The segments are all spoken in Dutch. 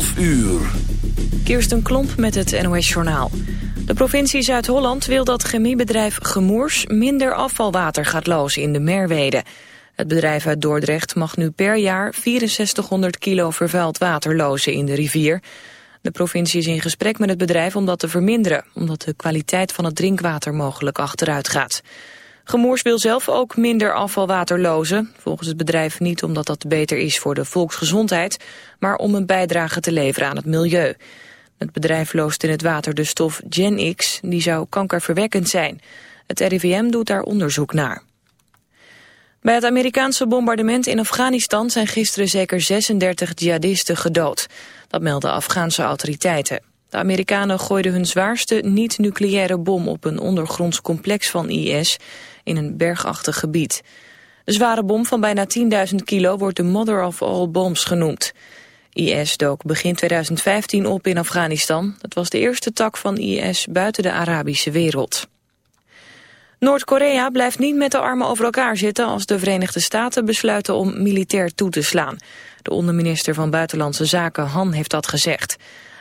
11 uur. Kirsten Klomp met het NOS-journaal. De provincie Zuid-Holland wil dat chemiebedrijf Gemoers... minder afvalwater gaat lozen in de Merwede. Het bedrijf uit Dordrecht mag nu per jaar 6400 kilo vervuild water lozen in de rivier. De provincie is in gesprek met het bedrijf om dat te verminderen... omdat de kwaliteit van het drinkwater mogelijk achteruit gaat. Gemoers wil zelf ook minder afvalwater lozen. Volgens het bedrijf niet omdat dat beter is voor de volksgezondheid... maar om een bijdrage te leveren aan het milieu. Het bedrijf loost in het water de stof Gen X, die zou kankerverwekkend zijn. Het RIVM doet daar onderzoek naar. Bij het Amerikaanse bombardement in Afghanistan zijn gisteren zeker 36 jihadisten gedood. Dat melden Afghaanse autoriteiten. De Amerikanen gooiden hun zwaarste niet-nucleaire bom op een ondergronds complex van IS in een bergachtig gebied. De zware bom van bijna 10.000 kilo wordt de mother of all bombs genoemd. IS dook begin 2015 op in Afghanistan. Het was de eerste tak van IS buiten de Arabische wereld. Noord-Korea blijft niet met de armen over elkaar zitten als de Verenigde Staten besluiten om militair toe te slaan. De onderminister van Buitenlandse Zaken Han heeft dat gezegd.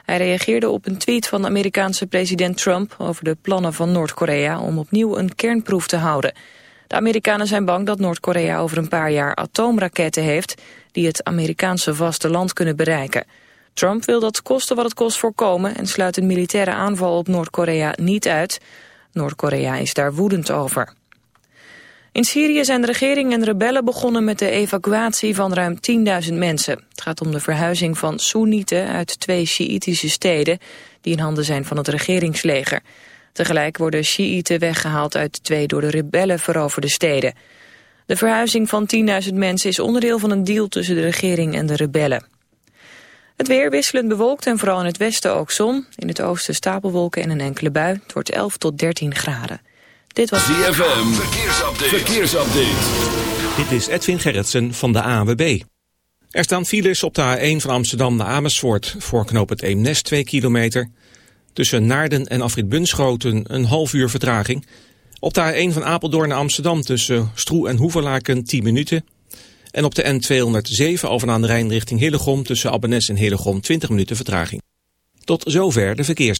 Hij reageerde op een tweet van Amerikaanse president Trump over de plannen van Noord-Korea om opnieuw een kernproef te houden. De Amerikanen zijn bang dat Noord-Korea over een paar jaar atoomraketten heeft die het Amerikaanse vasteland kunnen bereiken. Trump wil dat kosten wat het kost voorkomen en sluit een militaire aanval op Noord-Korea niet uit. Noord-Korea is daar woedend over. In Syrië zijn de regering en rebellen begonnen met de evacuatie van ruim 10.000 mensen. Het gaat om de verhuizing van Soenieten uit twee Sjiïtische steden... die in handen zijn van het regeringsleger. Tegelijk worden Sjiïten weggehaald uit twee door de rebellen veroverde steden. De verhuizing van 10.000 mensen is onderdeel van een deal tussen de regering en de rebellen. Het weer wisselend bewolkt en vooral in het westen ook zon. In het oosten stapelwolken en een enkele bui. Het wordt 11 tot 13 graden. Dit was ZFM, verkeersupdate. verkeersupdate. Dit is Edwin Gerritsen van de AWB. Er staan files op de A1 van Amsterdam naar Amersfoort... voor knoop het Eemnes 2 kilometer. Tussen Naarden en Afrit Bunschoten een half uur vertraging. Op de A1 van Apeldoorn naar Amsterdam tussen Stroe en Hoeverlaken 10 minuten. En op de N207 over aan de Rijn richting Hillegom... tussen Abbenes en Hillegom 20 minuten vertraging. Tot zover de verkeers.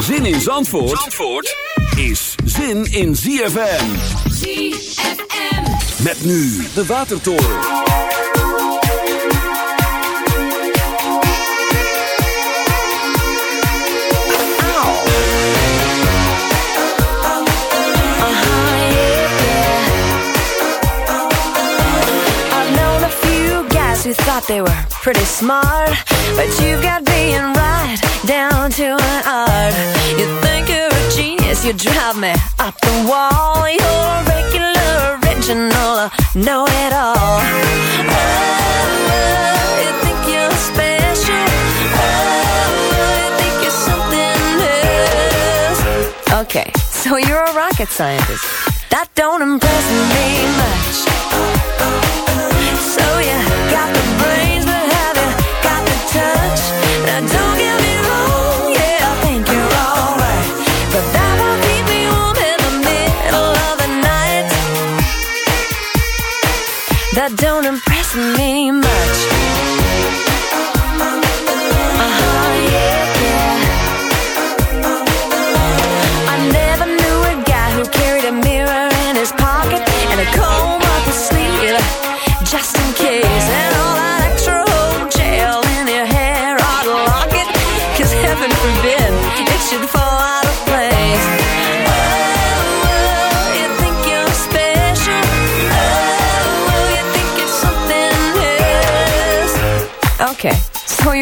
Zin in Zandvoort, Zandvoort is zin in ZFM. ZFM. Met nu de Watertoren. I've known a few guys who thought they were pretty smart, but you've got being right down to an art. You think you're a genius, you drive me up the wall. You're a regular, original, know it all. Oh, you think you're special? Oh, you think you're something else? Okay, so you're a rocket scientist. That don't impress me much. So you got the brains, but have you got the touch? Now don't get me don't impress me much. Yeah, yeah. I never knew a guy who carried a mirror in his pocket and a sleeve just in case.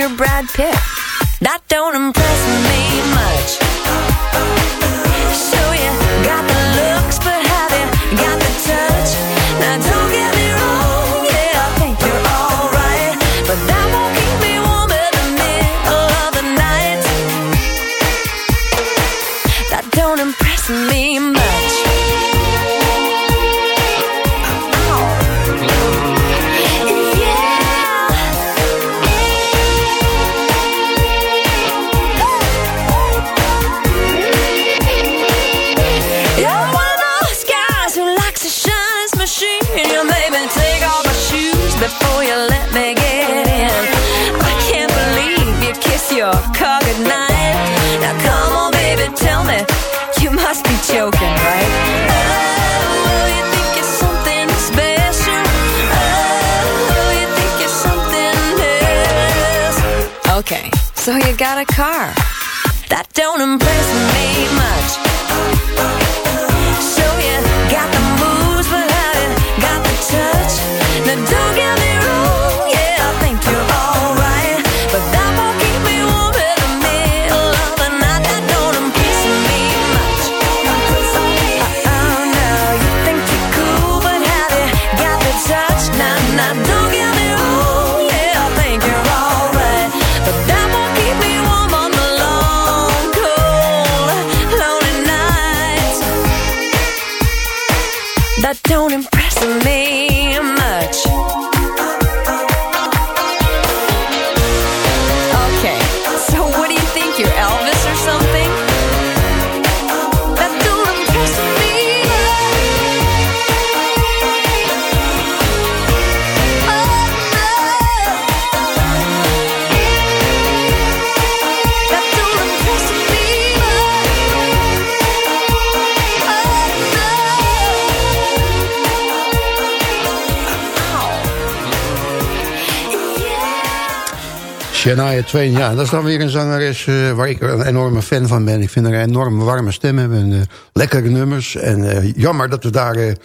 You're Brad Pitt. That don't impress me much. So you got the looks, but have you got the touch? Now don't get me wrong, yeah, I think you're alright, but that won't keep me warm in the middle of the night. That don't impress me much. Your car. Now come on, baby, tell me you must be joking, right? Oh? Oh? Okay, so you got a car. That don't impress me much. So you got the moves, but have you got the touch? Now don't get me don't impress me Shania Twain, ja, dat is dan weer een zangeres eh, waar ik een enorme fan van ben. Ik vind haar een enorm warme stem hebben en eh, lekkere nummers. En eh, jammer dat we daar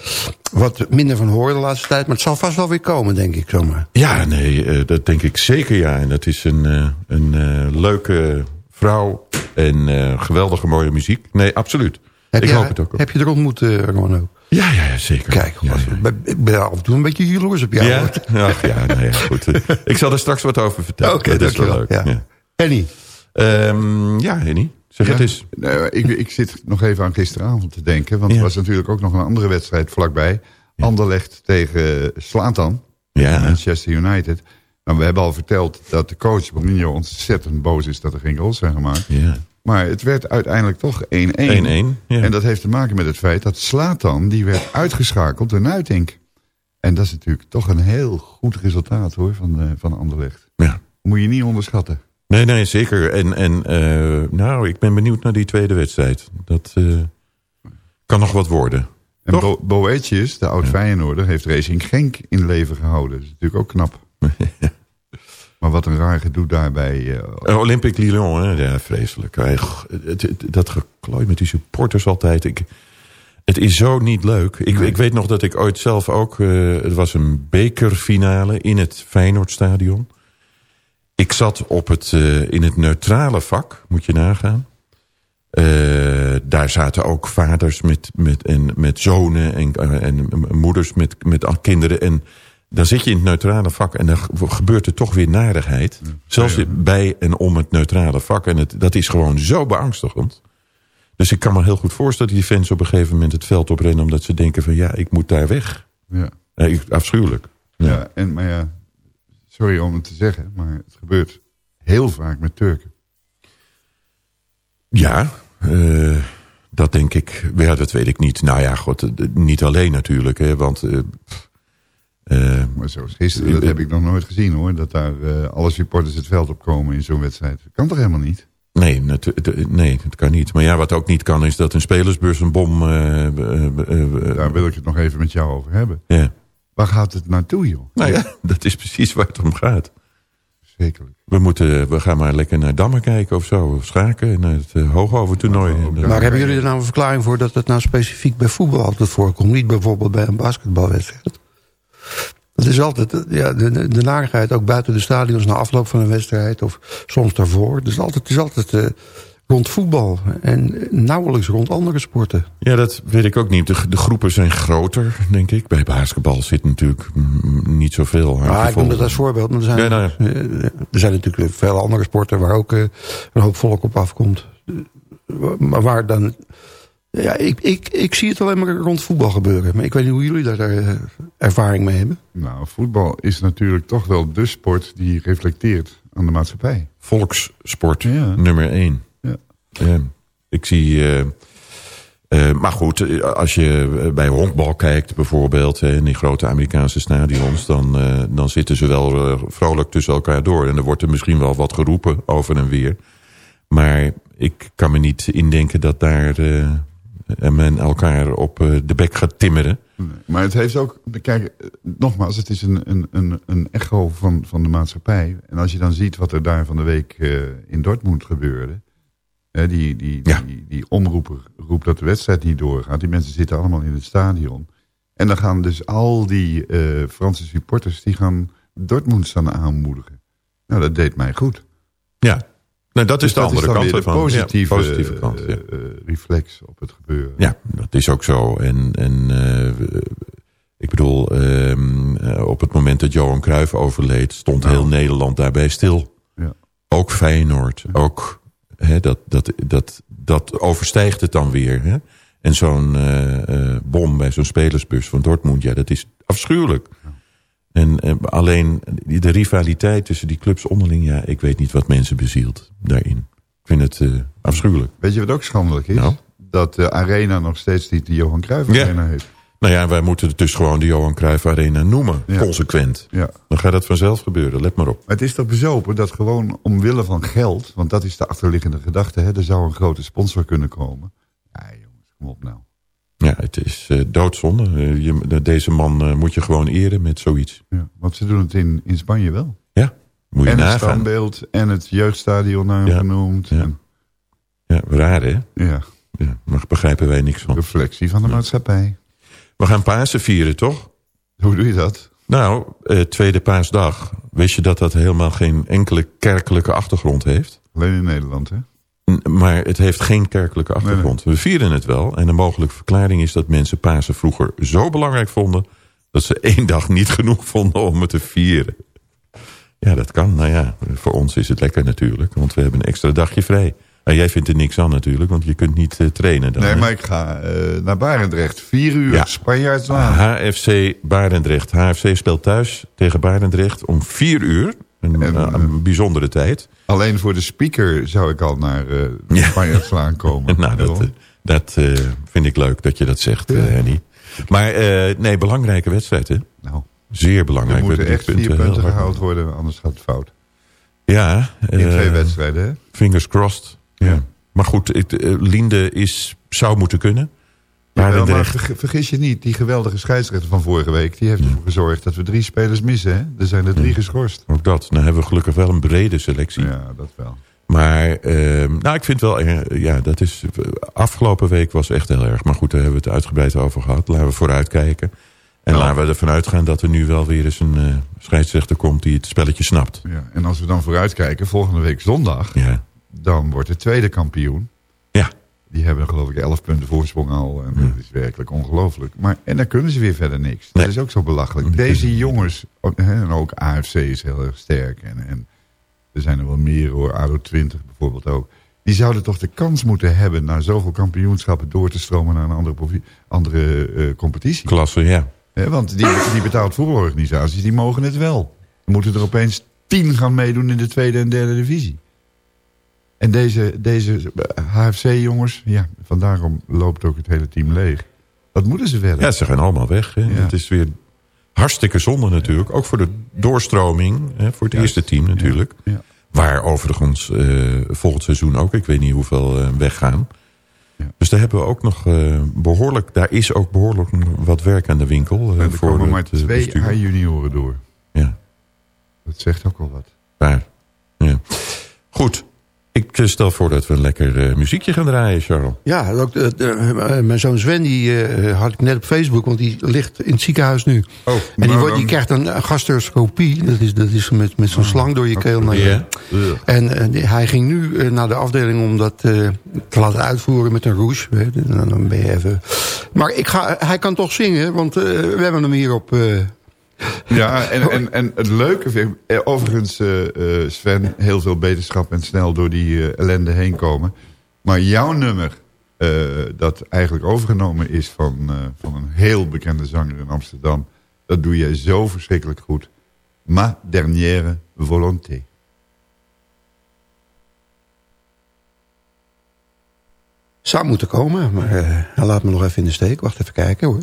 wat minder van horen de laatste tijd. Maar het zal vast wel weer komen, denk ik zomaar. Ja, nee, dat denk ik zeker ja. En dat is een, een leuke vrouw en geweldige mooie muziek. Nee, absoluut. Heb ik je, hoop het ook. Heb je er ontmoet, eh Romano? Ja, ja, ja, zeker. Kijk, ja, wat- ja. ik ben af en toe een beetje jaloers op jou. Ja, hoor. Ach, ja, nou ja, goed. Ik zal er straks wat over vertellen. Oké, dat is wel leuk. Ja. Ja, Henny, Ehm, ja Henny, zeg het eens. Nou, ik, ik zit nog even aan gisteravond te denken. Want Ja. er was natuurlijk ook nog een andere wedstrijd vlakbij. Anderlecht tegen Slatan. Ja, Manchester United. Nou, we hebben al verteld dat de coach Mourinho ontzettend boos is dat er geen goals zijn gemaakt. ja. Maar het werd uiteindelijk toch 1-1. 1-1. Ja. En dat heeft te maken met het feit dat Slatan, die werd uitgeschakeld door Nuitink. En dat is natuurlijk toch een heel goed resultaat hoor, van, eh, van Anderlecht. ja. Moet je niet onderschatten. Nee, nee, zeker. En, en eh, nou, ik ben benieuwd naar die tweede wedstrijd. Dat eh, kan nog wat worden. En? Bo Boetius, de oud Feyenoorder, heeft Racing Genk in leven gehouden. Dat is natuurlijk ook knap. maar wat een raar gedoe daarbij. eh, Uh, Olympique Lyon, hè? ja, vreselijk. Het- dat geklooi met die supporters altijd. Ik, het is zo niet leuk. Ik, ik weet nog dat ik ooit zelf ook... eh, het was een bekerfinale in het Feyenoordstadion. Ik zat op het, eh, in het neutrale vak, moet je nagaan. Eh, daar zaten ook vaders met, met, en, met zonen en, eh, en moeders met, met kinderen. En dan zit je in het neutrale vak en dan gebeurt er toch weer narigheid. Zelfs bij en om het neutrale vak. En het, dat is gewoon zo beangstigend. Dus ik kan me heel goed voorstellen dat die fans op een gegeven moment het veld oprennen... omdat ze denken van ja, ik moet daar weg. ja. Eh, afschuwelijk. Ja. en, maar ja, sorry om het te zeggen, maar het gebeurt heel vaak met Turken. Ja, eh, dat denk ik. Ja, dat weet ik niet. Nou ja, god, eh, niet alleen natuurlijk. Hè, want eh, pff, eh, Maar zoals gisteren, dat heb ik nog nooit gezien hoor. Dat daar eh, alle supporters het veld op komen in zo'n wedstrijd. Dat kan toch helemaal niet? nee, het- nee, het kan niet. Maar ja, wat ook niet kan is dat een spelersbus een bom... eh, eh, eh, eh, Daar wil ik het nog even met jou over hebben. ja. Waar gaat het naartoe joh? Nou ja, dat is precies waar het om gaat. Zekerlijk. We, moeten, we gaan maar lekker naar Dammen kijken of zo. Of schaken, naar het uh, Hoogover-toernooi. En, eh, Ja, maar hebben jullie er nou een verklaring voor dat het nou specifiek bij voetbal altijd voorkomt? Niet bijvoorbeeld bij een basketbalwedstrijd? Het is altijd eh, ja, de, de, de narigheid, ook buiten de stadions... na afloop van een wedstrijd of soms daarvoor. Het is altijd, het is altijd eh, rond voetbal en nauwelijks rond andere sporten. Ja, dat weet ik ook niet. De, de groepen zijn groter, denk ik. Bij basketbal zit natuurlijk mm, niet zoveel. Ah, ik noem dat als voorbeeld. maar Er zijn, Ja, nou ja. eh, er zijn natuurlijk veel andere sporten... waar ook eh, een hoop volk op afkomt. Eh, Maar waar dan... Ja, ik, ik, ik zie het alleen maar rond voetbal gebeuren. Maar ik weet niet hoe jullie daar eh, ervaring mee hebben. Nou, voetbal is natuurlijk toch wel de sport die reflecteert aan de maatschappij. Volkssport Ja. nummer één. Ja. Ja, ik zie... eh, eh, maar goed, als je bij honkbal kijkt bijvoorbeeld... in die grote Amerikaanse stadions... dan, eh, dan zitten ze wel vrolijk tussen elkaar door. En er wordt er misschien wel wat geroepen over en weer. Maar ik kan me niet indenken dat daar eh, men elkaar op eh, de bek gaat timmeren. Maar het heeft ook, kijk, eh, nogmaals, het is een, een, een, echo van, van de maatschappij. En als je dan ziet wat er daar van de week eh, in Dortmund gebeurde. Hè, die, die, Ja. die, die omroeper roept dat de wedstrijd niet doorgaat. Die mensen zitten allemaal in het stadion. En dan gaan dus al die Franse supporters, die gaan Dortmund staan aanmoedigen. Nou, dat deed mij goed. Ja, nou, dat is Dus de andere kant ervan. de positieve, Ja, positieve kant, ja. eh, eh, reflex op het gebeuren. Ja, dat is ook zo. En, en eh, ik bedoel, ehm, eh, op het moment dat Johan Cruijff overleed... stond Nou. heel Nederland daarbij stil. Ja. Ook Feyenoord. Ook, hè, dat, dat, dat, dat overstijgt het dan weer. Hè? En zo'n bom bij zo'n spelersbus van Dortmund... ja, dat is afschuwelijk. En eh, alleen de rivaliteit tussen die clubs onderling... ja, ik weet niet wat mensen bezielt daarin. Ik vind het eh, afschuwelijk. Weet je wat ook schandelijk is? Nou? Dat de Arena nog steeds niet de Johan Cruijff Ja. Arena heeft. Nou ja, wij moeten het dus gewoon de Johan Cruijff Arena noemen. Ja. Consequent. Ja. Dan gaat het vanzelf gebeuren, let maar op. Maar het is toch bezopen dat gewoon omwille van geld... want dat is de achterliggende gedachte... Hè, er zou een grote sponsor kunnen komen. Ja, jongens, kom op nou. Ja, het is eh, doodzonde. Eh, je, deze man eh, moet je gewoon eren met zoiets. Ja, want ze doen het in, in Spanje wel. Ja, moet je en het nagaan. standbeeld en het jeugdstadion naar Ja. genoemd. Ja. En, Ja, raar hè? ja, Ja, maar begrijpen wij niks van. reflectie van de maatschappij. We gaan Pasen vieren, toch? Hoe doe je dat? Nou, tweede paasdag. Wist je dat dat helemaal geen enkele kerkelijke achtergrond heeft? Alleen in Nederland, hè? Maar het heeft geen kerkelijke achtergrond. We vieren het wel. En de mogelijke verklaring is dat mensen Pasen vroeger zo belangrijk vonden... dat ze één dag niet genoeg vonden om het te vieren. Ja, dat kan. Nou ja, voor ons is het lekker natuurlijk. Want we hebben een extra dagje vrij. En jij vindt er niks aan natuurlijk, want je kunt niet eh, trainen dan. Nee, hè? maar ik ga eh, naar Barendrecht. Vier uur, Ja. Spanjaardslaan. HFC Barendrecht. HFC speelt thuis tegen Barendrecht om vier uur. Een, En, eh, een bijzondere tijd. Alleen voor de speaker zou ik al naar eh Ja. Spanjaardslaan komen. Nou, dat, eh, dat vind ik leuk dat je dat zegt, Henny. Maar nee, belangrijke wedstrijd, hè? nou, Zeer er belangrijk. moeten We hebben echt die vier punten punten gehaald worden, anders gaat het fout. Ja, In twee wedstrijden, hè? fingers crossed. Ja. Ja. Maar goed, het, Linde is, zou moeten kunnen. Maar vergis je niet, die geweldige scheidsrechter van vorige week... die heeft ervoor gezorgd dat we drie spelers missen. Hè? Er zijn er drie geschorst. Ook dat. Nou hebben we gelukkig wel een brede selectie. Ja, dat wel. Maar ehm, nou, ik vind wel, ja, dat is, afgelopen week was echt heel erg. Maar goed, daar hebben we het uitgebreid over gehad. Laten we vooruitkijken. En Nou. laten we ervan uitgaan dat er nu wel weer eens een eh, scheidsrechter komt die het spelletje snapt. Ja. En als we dan vooruitkijken, volgende week zondag... Ja, dan wordt de tweede kampioen. Die hebben geloof ik 11 punten voorsprong al. En dat is werkelijk ongelooflijk. Maar, en dan kunnen ze weer verder niks. Dat Nee. is ook zo belachelijk. Deze jongens, ook, hè, en ook AFC is heel erg sterk. En, en er zijn er wel meer hoor, ADO 20 bijvoorbeeld ook. Die zouden toch de kans moeten hebben... naar zoveel kampioenschappen door te stromen naar een andere, andere eh, competitie. Klasse, ja. Hè, want die, die betaald voetbalorganisaties, die mogen het wel. Dan moeten er opeens tien gaan meedoen in de tweede en derde divisie. En deze, deze HFC-jongens, ja, vandaarom loopt ook het hele team leeg. Wat moeten ze verder? Ja, ze gaan allemaal weg. Hè. Ja. Het is weer hartstikke zonde natuurlijk. Ook voor de doorstroming, hè, voor het eerste team natuurlijk. Ja. Waar overigens eh, volgend seizoen ook, ik weet niet hoeveel, eh, weggaan. Ja. Dus daar hebben we ook nog eh, behoorlijk, daar is ook behoorlijk wat werk aan de winkel. eh, En er voor komen maar het, eh, twee. A-junioren door. Ja, Dat zegt ook al wat. waar. Ja. Goed. Eh, stel voor dat we een lekker eh, muziekje gaan draaien, Charles. Ja, ook, de- eh, mijn zoon Sven die, eh, had ik net op Facebook, want die ligt in het ziekenhuis nu. Oh, en die, wordt, die krijgt een gastroscopie. Dat is, dat is met, met zo'n slang door je keel. naar je- Ja. En eh, hij ging nu eh, naar de afdeling om dat eh, te laten uitvoeren met een rouge. Nou, dan ben je even... Maar ik ga, hij kan toch zingen, want eh, we hebben hem hier op... Ja, en, en, en het leuke vind ik... eh, Overigens, eh, eh, Sven, heel veel beterschap en snel door die ellende heen komen. Maar jouw nummer, dat eigenlijk overgenomen is van, van een heel bekende zanger in Amsterdam... dat doe jij zo verschrikkelijk goed. Ma dernière volonté. zou moeten komen, maar laat me nog even in de steek. Wacht even kijken hoor.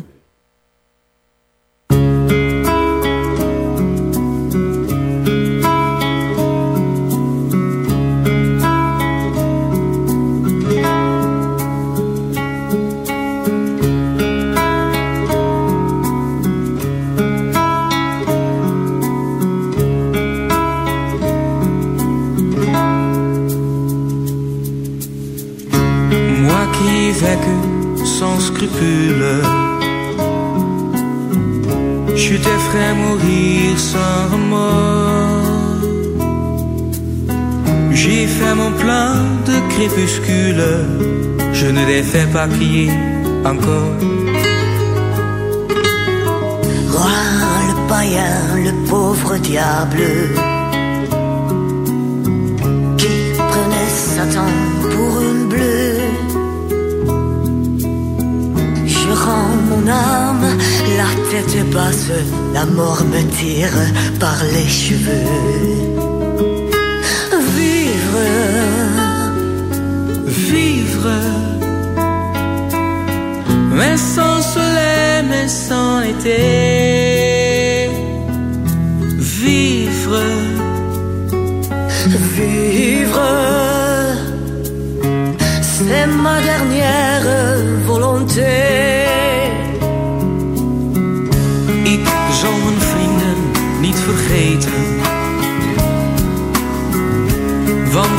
Scrupule, je te ferai mourir sans remords. J'ai fait mon plein de crépuscule, je ne les fais pas crier encore. Roi le païen, le pauvre diable qui prenait Satan la mort me tire par les cheveux. Vivre, Vivre, mais sans soleil, mais sans été. Vivre. vivre, c'est ma dernière volonté.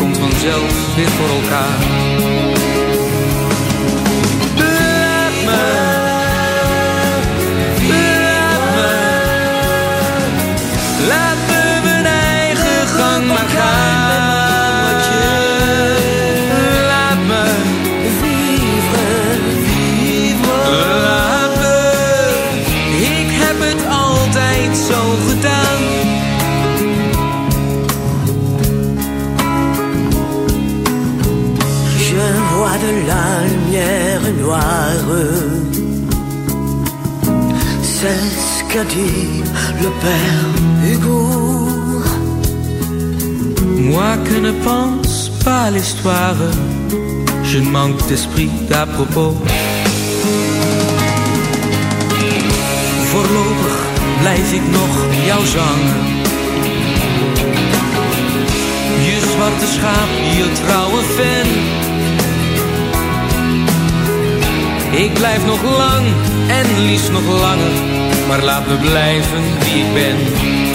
Komt vanzelf weer voor elkaar. C'est ce qu'a dit le père Hugo. Moi que ne pense pas l'histoire, je ne manque d'esprit d'à propos. Voorlopig blijf ik nog jou zangen. Je zwarte schaap, je trouwe fan. Ik blijf nog lang en liefst nog langer, maar laat me blijven wie ik ben.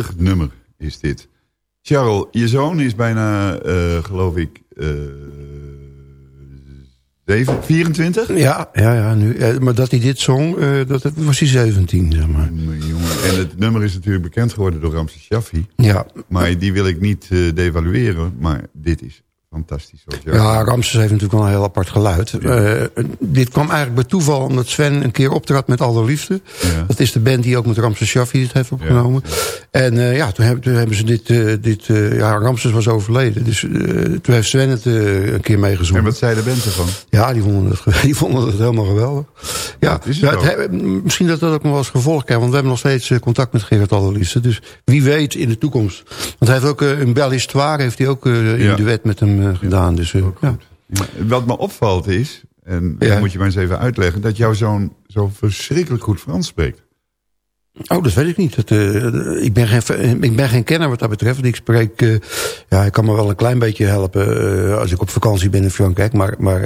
Prachtig nummer is dit. Charles, je zoon is bijna, eh, geloof ik, eh 7, 24? Ja, ja, ja nu, eh, maar dat hij dit zong, eh, dat, was hij 17, zeg maar. Jongen, en het nummer is natuurlijk bekend geworden door Ramses Shaffi. Ja. Maar die wil ik niet eh, devalueren, maar dit is fantastisch. jij Ja. Ramses heeft natuurlijk wel een heel apart geluid. Eh, dit kwam eigenlijk bij toeval omdat Sven een keer optrad met Alle Liefde. Ja. Dat is de band die ook met Ramses Shaffi het heeft opgenomen. En eh, ja, toen, heb- toen hebben ze dit... eh, dit ja, Ramses was overleden. Dus toen heeft Sven het een keer meegezongen. En wat zei de band ervan? Ja, die vonden het, die vonden het helemaal geweldig. Ja, is het misschien dat dat ook nog wel eens gevolg krijgt. Want we hebben nog steeds contact met Gerard Allerliefste. Dus wie weet in de toekomst. Want hij heeft ook een Belle Histoire heeft hij ook in duet met hem eh, gedaan. Dus, eh, ja. Ja, wat me opvalt is, en Ja. dat moet je maar eens even uitleggen... dat jouw zoon zo verschrikkelijk goed Frans spreekt. Oh, dat weet ik niet. Dat, eh, ik, ben geen, ik ben geen kenner wat dat betreft. Ik spreek, ja, ik kan me wel een klein beetje helpen als ik op vakantie ben in Frankrijk. Maar, maar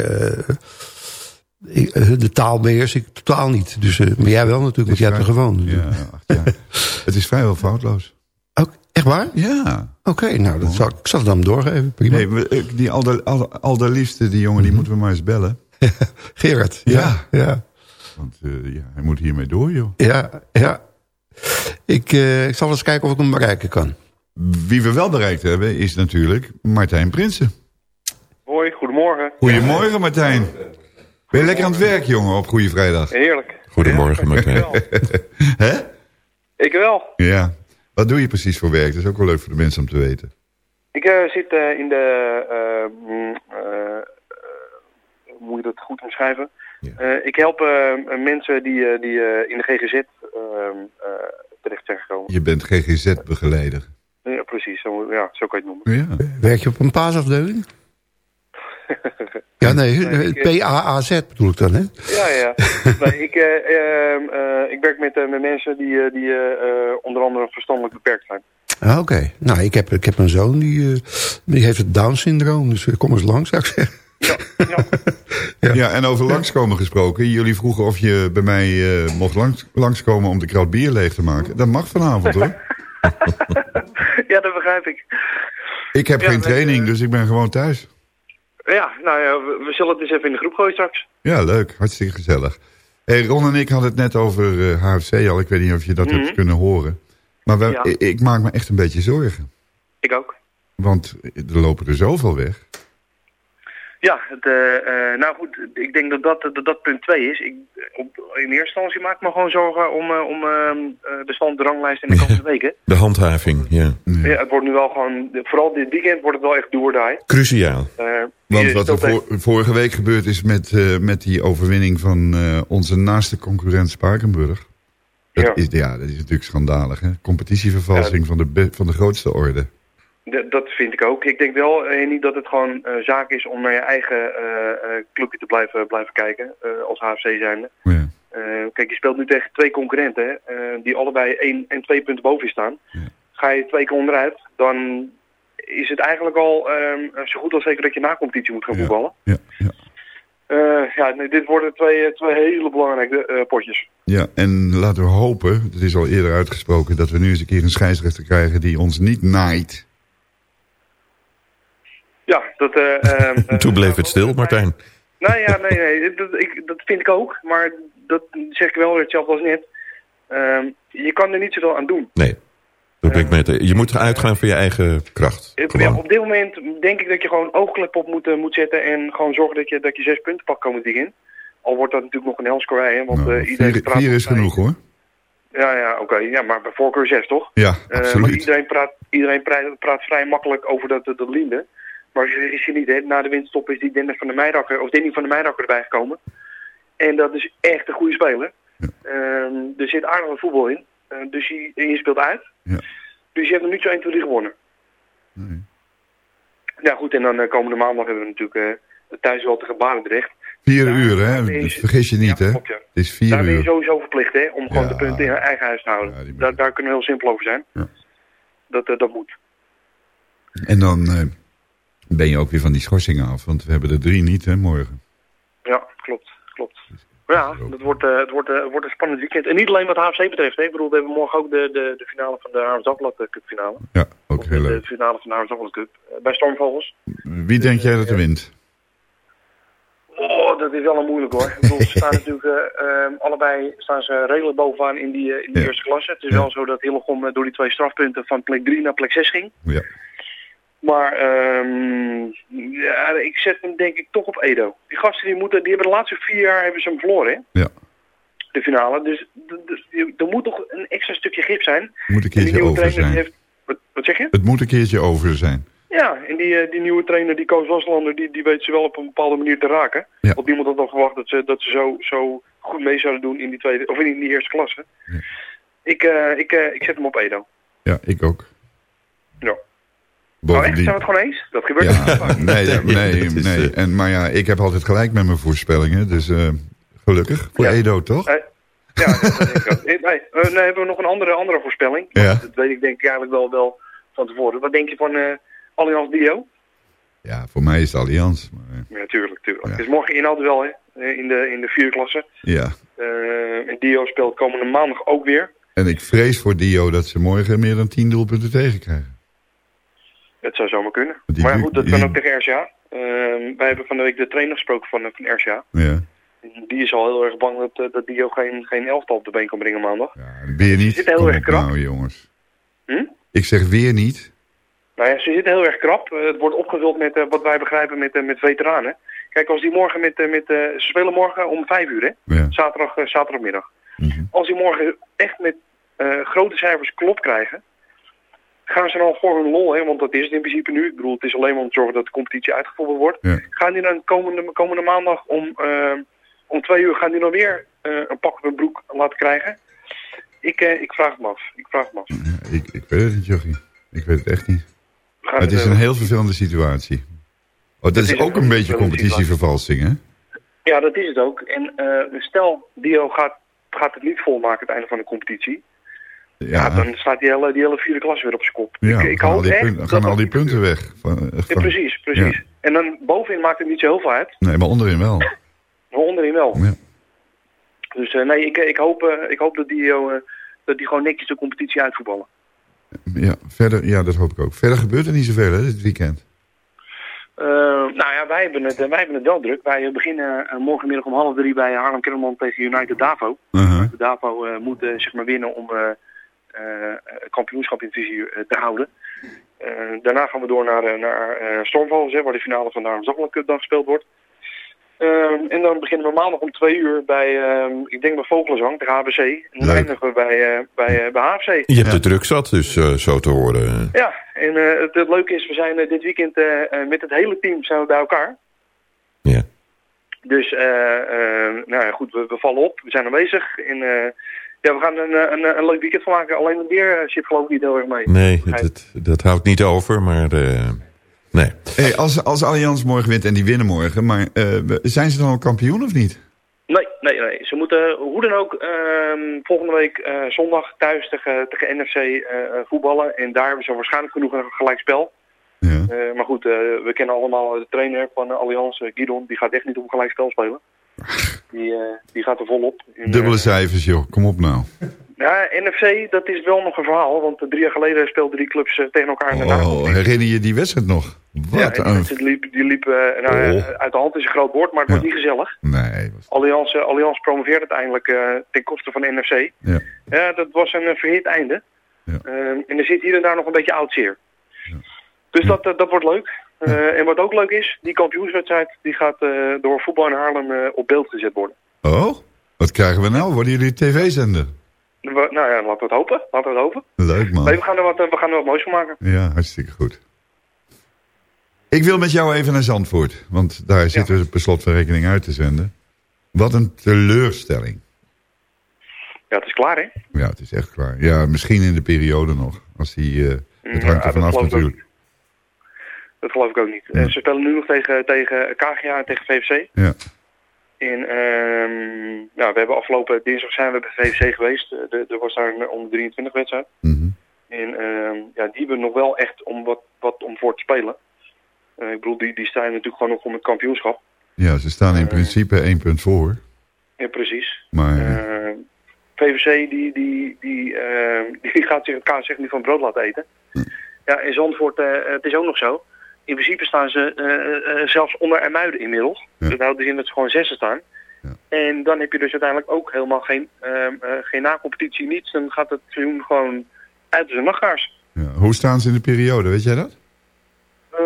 ik- de taal beheers ik totaal niet. Dus, maar jij wel natuurlijk, want jij hebt er gewoond. Ja, jaar. het is vrijwel foutloos. Echt waar? Ja. Oké, nou, dat zal, ik zal het dan doorgeven. Prima. Nee, we- die allerliefste, die jongen, die moeten we maar eens bellen. Gerard, ja. ja. Want eh, ja, hij moet hiermee door, joh. Ja, ja. Ik, eh, ik zal eens kijken of ik hem bereiken kan. Wie we wel bereikt hebben, is natuurlijk Martijn Prinsen. Hoi, goedemorgen. Goedemorgen, Martijn. Ben je lekker aan het werk, jongen, op Goede Vrijdag? Heerlijk. Goedemorgen, Martijn. Hè? Ik wel. Ja. Wat doe je precies voor werk? Dat is ook wel leuk voor de mensen om te weten. Ik eh, zit eh, in de... eh, mm, hoe moet je dat goed omschrijven? Eh, ik help eh, mensen die, eh, die eh, in de GGZ terecht zijn gekomen. Je bent GGZ-begeleider. Ja, precies. Zo, ja, zo kan je het noemen. Ja. Werk je op een paasafdeling? Ja, nee, Nee, ik, PAAZ bedoel ik dan, hè? Ja, ja. nee, ik, eh, ehm, eh, ik werk met, eh, met mensen die, eh, die eh, eh, onder andere verstandelijk beperkt zijn. Ah, Oké, nou, ik heb, ik heb een zoon die, eh, die heeft het Down-syndroom. Dus eh, kom eens langs, zou ik zeggen. Ja. en over langskomen gesproken. Jullie vroegen of je bij mij eh, mocht langs, langskomen om de kraut bier leeg te maken. Dat mag vanavond, hoor. ja, dat begrijp ik. Ik heb Ja, geen training, dus ik ben gewoon thuis. Ja, nou ja, we, we zullen het eens even in de groep gooien straks. Ja, leuk. Hartstikke gezellig. Hey, Ron en ik hadden het net over eh, HFC al. Ik weet niet of je dat Mhm. hebt kunnen horen. Maar we, Ja. ik, ik maak me echt een beetje zorgen. Ik ook. Want er lopen er zoveel weg. Ja, het, eh, eh, nou goed, ik denk dat dat, dat, dat punt 2 is. Ik, op, in eerste instantie maak ik me gewoon zorgen om, eh, om ehm, eh, de stand, de ranglijst in de komende weken. De handhaving, ja. Ja, het wordt nu wel gewoon, vooral dit weekend wordt het wel echt do or die. Cruciaal. Eh, Want wat er voor- vorige week gebeurd is met, eh, met die overwinning van eh, onze naaste concurrent Spakenburg. Dat, Ja. Is, ja, dat is natuurlijk schandalig. Hè? Competitievervalsing van, de, van de grootste orde. Dat vind ik ook. Ik denk wel eh, niet dat het gewoon eh, zaak is om naar je eigen eh, clubje te blijven, blijven kijken als HFC zijnde. Ja. Kijk, je speelt nu tegen twee concurrenten hè, die allebei één en twee punten boven je staan. Ga je twee keer onderuit, dan is het eigenlijk al eh, zo goed als zeker dat je na competitie moet gaan voetballen. Ja, Eh, ja, nee, dit worden twee, twee hele belangrijke potjes. Ja, en laten we hopen, het is al eerder uitgesproken... dat we nu eens een keer een scheidsrechter krijgen die ons niet naait. Ja, dat... eh, eh, eh, Toen bleef het stil, Martijn. Nou ja, nee, nee, dat, ik, dat vind ik ook. Maar dat zeg ik wel weer hetzelfde als net. Ehm, je kan er niet zoveel aan doen. Nee, dat ben ik met. Je moet uitgaan van je eigen kracht. Ja, op dit moment denk ik dat je gewoon oogklep op moet, eh, moet zetten en gewoon zorgen dat je, dat je zes punten pakt komend weekend. Al wordt dat natuurlijk nog een helskorrij, hè, want eh, iedereen Vier, praat... vier is genoeg, hoor. Ja, ja, oké. Ja, maar bij voorkeur zes, toch? Ja, Eh, maar absoluut. iedereen praat, iedereen praat, praat vrij makkelijk over dat, dat Linde. Maar is je niet, na de winststop is die Dennis van der Meijrakker, of Danny van der Meijrakker erbij gekomen. En dat is echt een goede speler. Ehm, er zit aardig wat voetbal in. Eh, dus je, speelt uit. Ja. Dus je hebt nog niet zo 1, 2, 3 gewonnen. Ja goed, en dan eh, komende maandag hebben we natuurlijk eh, thuis wel tegen Barendrecht. Vier uur, hè? Dus vergis je niet, hè? Het is vier Daar ben je uur. sowieso verplicht hè, om gewoon de punten in eigen huis te houden. daar, daar kunnen we heel simpel over zijn. Dat, eh, dat moet. En dan ben je ook weer van die schorsingen af. Want we hebben er drie niet, hè, morgen. Ja, klopt, klopt. Ja, het wordt, eh, het, wordt, eh, het wordt een spannend weekend. En niet alleen wat HFC betreft. Hè. Ik bedoel, we hebben morgen ook de, de, de finale van de Haarlems Dagblad Cup finale. Ja, ook heel De leuk. finale van de Haarlems Dagblad Cup. eh, bij Stormvogels. Wie denk jij dat er wint? Oh, dat is wel een moeilijk hoor. Ik bedoel, ze staan natuurlijk eh, ehm, allebei staan ze redelijk bovenaan in die, eh, in die Ja. eerste klasse. Het is Ja. wel zo dat Hillegom eh, door die twee strafpunten van plek 3 naar plek 6 ging. Ja. Maar ehm, ja, ik zet hem denk ik toch op Edo. Die gasten die moeten, die hebben de laatste vier jaar hebben ze hem verloren, hè? Ja. De finale. Dus er moet toch een extra stukje grip zijn. Moet een keertje over zijn. heeft... Wat, wat zeg je? Het moet een keertje over zijn. Ja, en die, eh, die nieuwe trainer, die Koos Waslander, die, die weet ze wel op een bepaalde manier te raken. Ja. Want niemand had nog verwacht dat ze, dat ze zo, zo goed mee zouden doen in die, tweede, of in die eerste klasse. Ik, eh, ik, eh, ik zet hem op Edo. Ja, ik ook. Ja. Oh echt? Bovendien... Zijn we het gewoon eens? Dat gebeurt Ja, nee, ja, nee, nee. eh, En, maar ja, ik heb altijd gelijk met mijn voorspellingen. Dus eh, gelukkig voor Ja. Edo, toch? Eh, ja, dat denk ik ook. Nee, dan hebben we nog een andere, andere voorspelling. Ja. Dat weet ik denk ik eigenlijk wel, wel van tevoren. Wat denk je van eh Allianz Dio? Ja, voor mij is het Allianz. Maar, Ja, tuurlijk, tuurlijk. Ja. Het is morgen inhoud wel, hè? In de, in de vierde klasse. ja. Eh, en Dio speelt komende maandag ook weer. En ik vrees voor Dio dat ze morgen meer dan 10 doelpunten tegenkrijgen. Het zou zomaar kunnen. Die maar ja, goed, dat die- kan ook tegen RCA. Eh, wij hebben van de week de trainer gesproken van, eh, van RCA. Ja. Die is al heel erg bang dat, eh, dat Dio geen, geen elftal op de been kan brengen maandag. Weer niet. zit heel erg krap. nou, jongens. Hm? Ik zeg weer niet. Nou ja, ze zitten heel erg krap. Eh, het wordt opgevuld met, wat wij begrijpen, met, met veteranen. Kijk, als die morgen met, met ze spelen morgen om vijf uur, hè? Ja. Zaterdag, zaterdagmiddag. Mhm. Als die morgen echt met grote cijfers klop krijgen, gaan ze dan voor hun lol, hè? Want dat is het in principe nu. Ik bedoel, het is alleen maar om te zorgen dat de competitie uitgevoerd wordt. Ja. Gaan die dan komende, komende maandag om, eh, om twee uur, gaan die dan weer eh, een pak op broek laten krijgen? Ik, eh, ik vraag het me af. Ik vraag het me af. Ja, ik, ik weet het niet, Jochie. Ik weet het echt niet. Het is een heel vervelende situatie. Oh, dat is is ook een een beetje competitievervalsing, hè? Ja, dat is het ook. En stel, Dio gaat, gaat het niet volmaken het einde van de competitie. Ja, dan staat die hele, die hele vierde klas weer op zijn kop. ja ik, ik gaan, al hoop die, echt punten, dat gaan dat al die punten weg. Van, eh, Ja, precies, precies. Ja. En dan bovenin maakt het niet zo heel veel uit, Nee, maar onderin wel. maar onderin wel. Ja. Dus eh, nee, ik, ik, hoop, eh, ik hoop dat Dio, eh, dat die gewoon netjes de competitie uitvoetballen. Ja, verder, ja, dat hoop ik ook. Verder gebeurt er niet zoveel, hè, dit weekend. Eh, nou ja, wij hebben, het, eh, wij hebben het wel druk. Wij beginnen eh, morgenmiddag om half drie bij Haarlem Kennemerland tegen United Davo. Uh-huh. De Davo eh, moet eh, zeg maar winnen om eh, eh, kampioenschap in visie eh, te houden. Eh, daarna gaan we door naar, eh, naar eh, Stormvogels, hè, waar de finale van de Zakelijk Cup dan gespeeld wordt. En dan beginnen we maandag om twee uur bij, ehm, ik denk bij Vogelenzang, tegen HBC. En dan eindigen we bij, eh, bij, eh, bij HFC. Je hebt de druk zat, dus eh, zo te horen. Ja, en eh, het, het leuke is, we zijn eh, dit weekend eh, eh, met het hele team zijn we bij elkaar. Ja. Dus, eh, eh, nou ja, goed, we, we vallen op, we zijn aanwezig. En eh, ja, we gaan een, eh, een, een leuk weekend van maken. Alleen het weer eh, zit geloof ik niet heel erg mee. Nee, het, het- dat houdt niet over, maar eh, nee. Hey, als, als Allianz morgen wint en die winnen morgen, maar eh, zijn ze dan al kampioen of niet? Nee, nee, nee. Ze moeten hoe dan ook ehm, volgende week eh, zondag thuis tegen, tegen NFC eh, eh, voetballen. En daar hebben ze waarschijnlijk genoeg een gelijk spel. Ja. Eh, maar goed, eh, we kennen allemaal de trainer van Allianz, eh, Guidon. Die gaat echt niet op een gelijk spel spelen. Die, eh, die gaat er volop. En, Dubbele eh, cijfers, joh. Kom op nou. Ja, NFC, dat is wel nog een verhaal. Want drie jaar geleden speelden die clubs eh, tegen elkaar in de Oh, herinner je die wedstrijd nog? Ja, Wat die een... wedstrijd liep, die liep nou, Oh. uit de hand is een groot woord, maar het Ja. was niet gezellig. Nee. Allianz, Allianz promoveerde uiteindelijk ten koste van NFC. Ja. Ja, dat was een verhit einde. Ja. Eh, en er zit hier en daar nog een beetje oud zeer. Dus dat, dat wordt leuk. Eh, En wat ook leuk is, die kampioenswedstrijd die gaat eh, door voetbal in Haarlem eh, op beeld gezet worden. Oh, wat krijgen we nou? Worden jullie tv-zender? Nou ja, laten we het hopen. Laten we het hopen. Leuk, man. Nee, we gaan er wat, we gaan er wat moois van maken. Ja, hartstikke goed. Ik wil met jou even naar Zandvoort. Want daar zitten we per slot van rekening uit te zenden. Wat een teleurstelling. Ja, het is klaar, hè? Ja, het is echt klaar. Ja, misschien in de periode nog. Als die, het Ja, hangt er vanaf natuurlijk. Dat geloof ik ook niet. Eh, ze spelen nu nog tegen, tegen KGA en tegen VFC. Ja. En ehm, ja, we hebben afgelopen dinsdag zijn we bij VFC geweest. Eh, de- Er was daar een onder 23 wedstrijd. Mhm. En ehm, ja, die hebben nog wel echt om wat, wat om voor te spelen. Eh, ik bedoel, die, die staan natuurlijk gewoon nog om het kampioenschap. Ja, ze staan in principe één punt voor. Ja, precies. Maar Eh, VVC die, die, die, die gaat zich, elkaar zich nu van brood laten eten. Ja, in Zandvoort, het is ook nog zo. In principe staan ze eh, eh, zelfs onder Ermuiden inmiddels. Dat houdt dus in dat ze gewoon zessen staan. En dan heb je dus uiteindelijk ook helemaal geen, ehm, eh, geen na-competitie, niets. Dan gaat het seizoen gewoon uit zijn nachtgaars. ja, hoe staan ze in de periode, weet jij dat? Eh,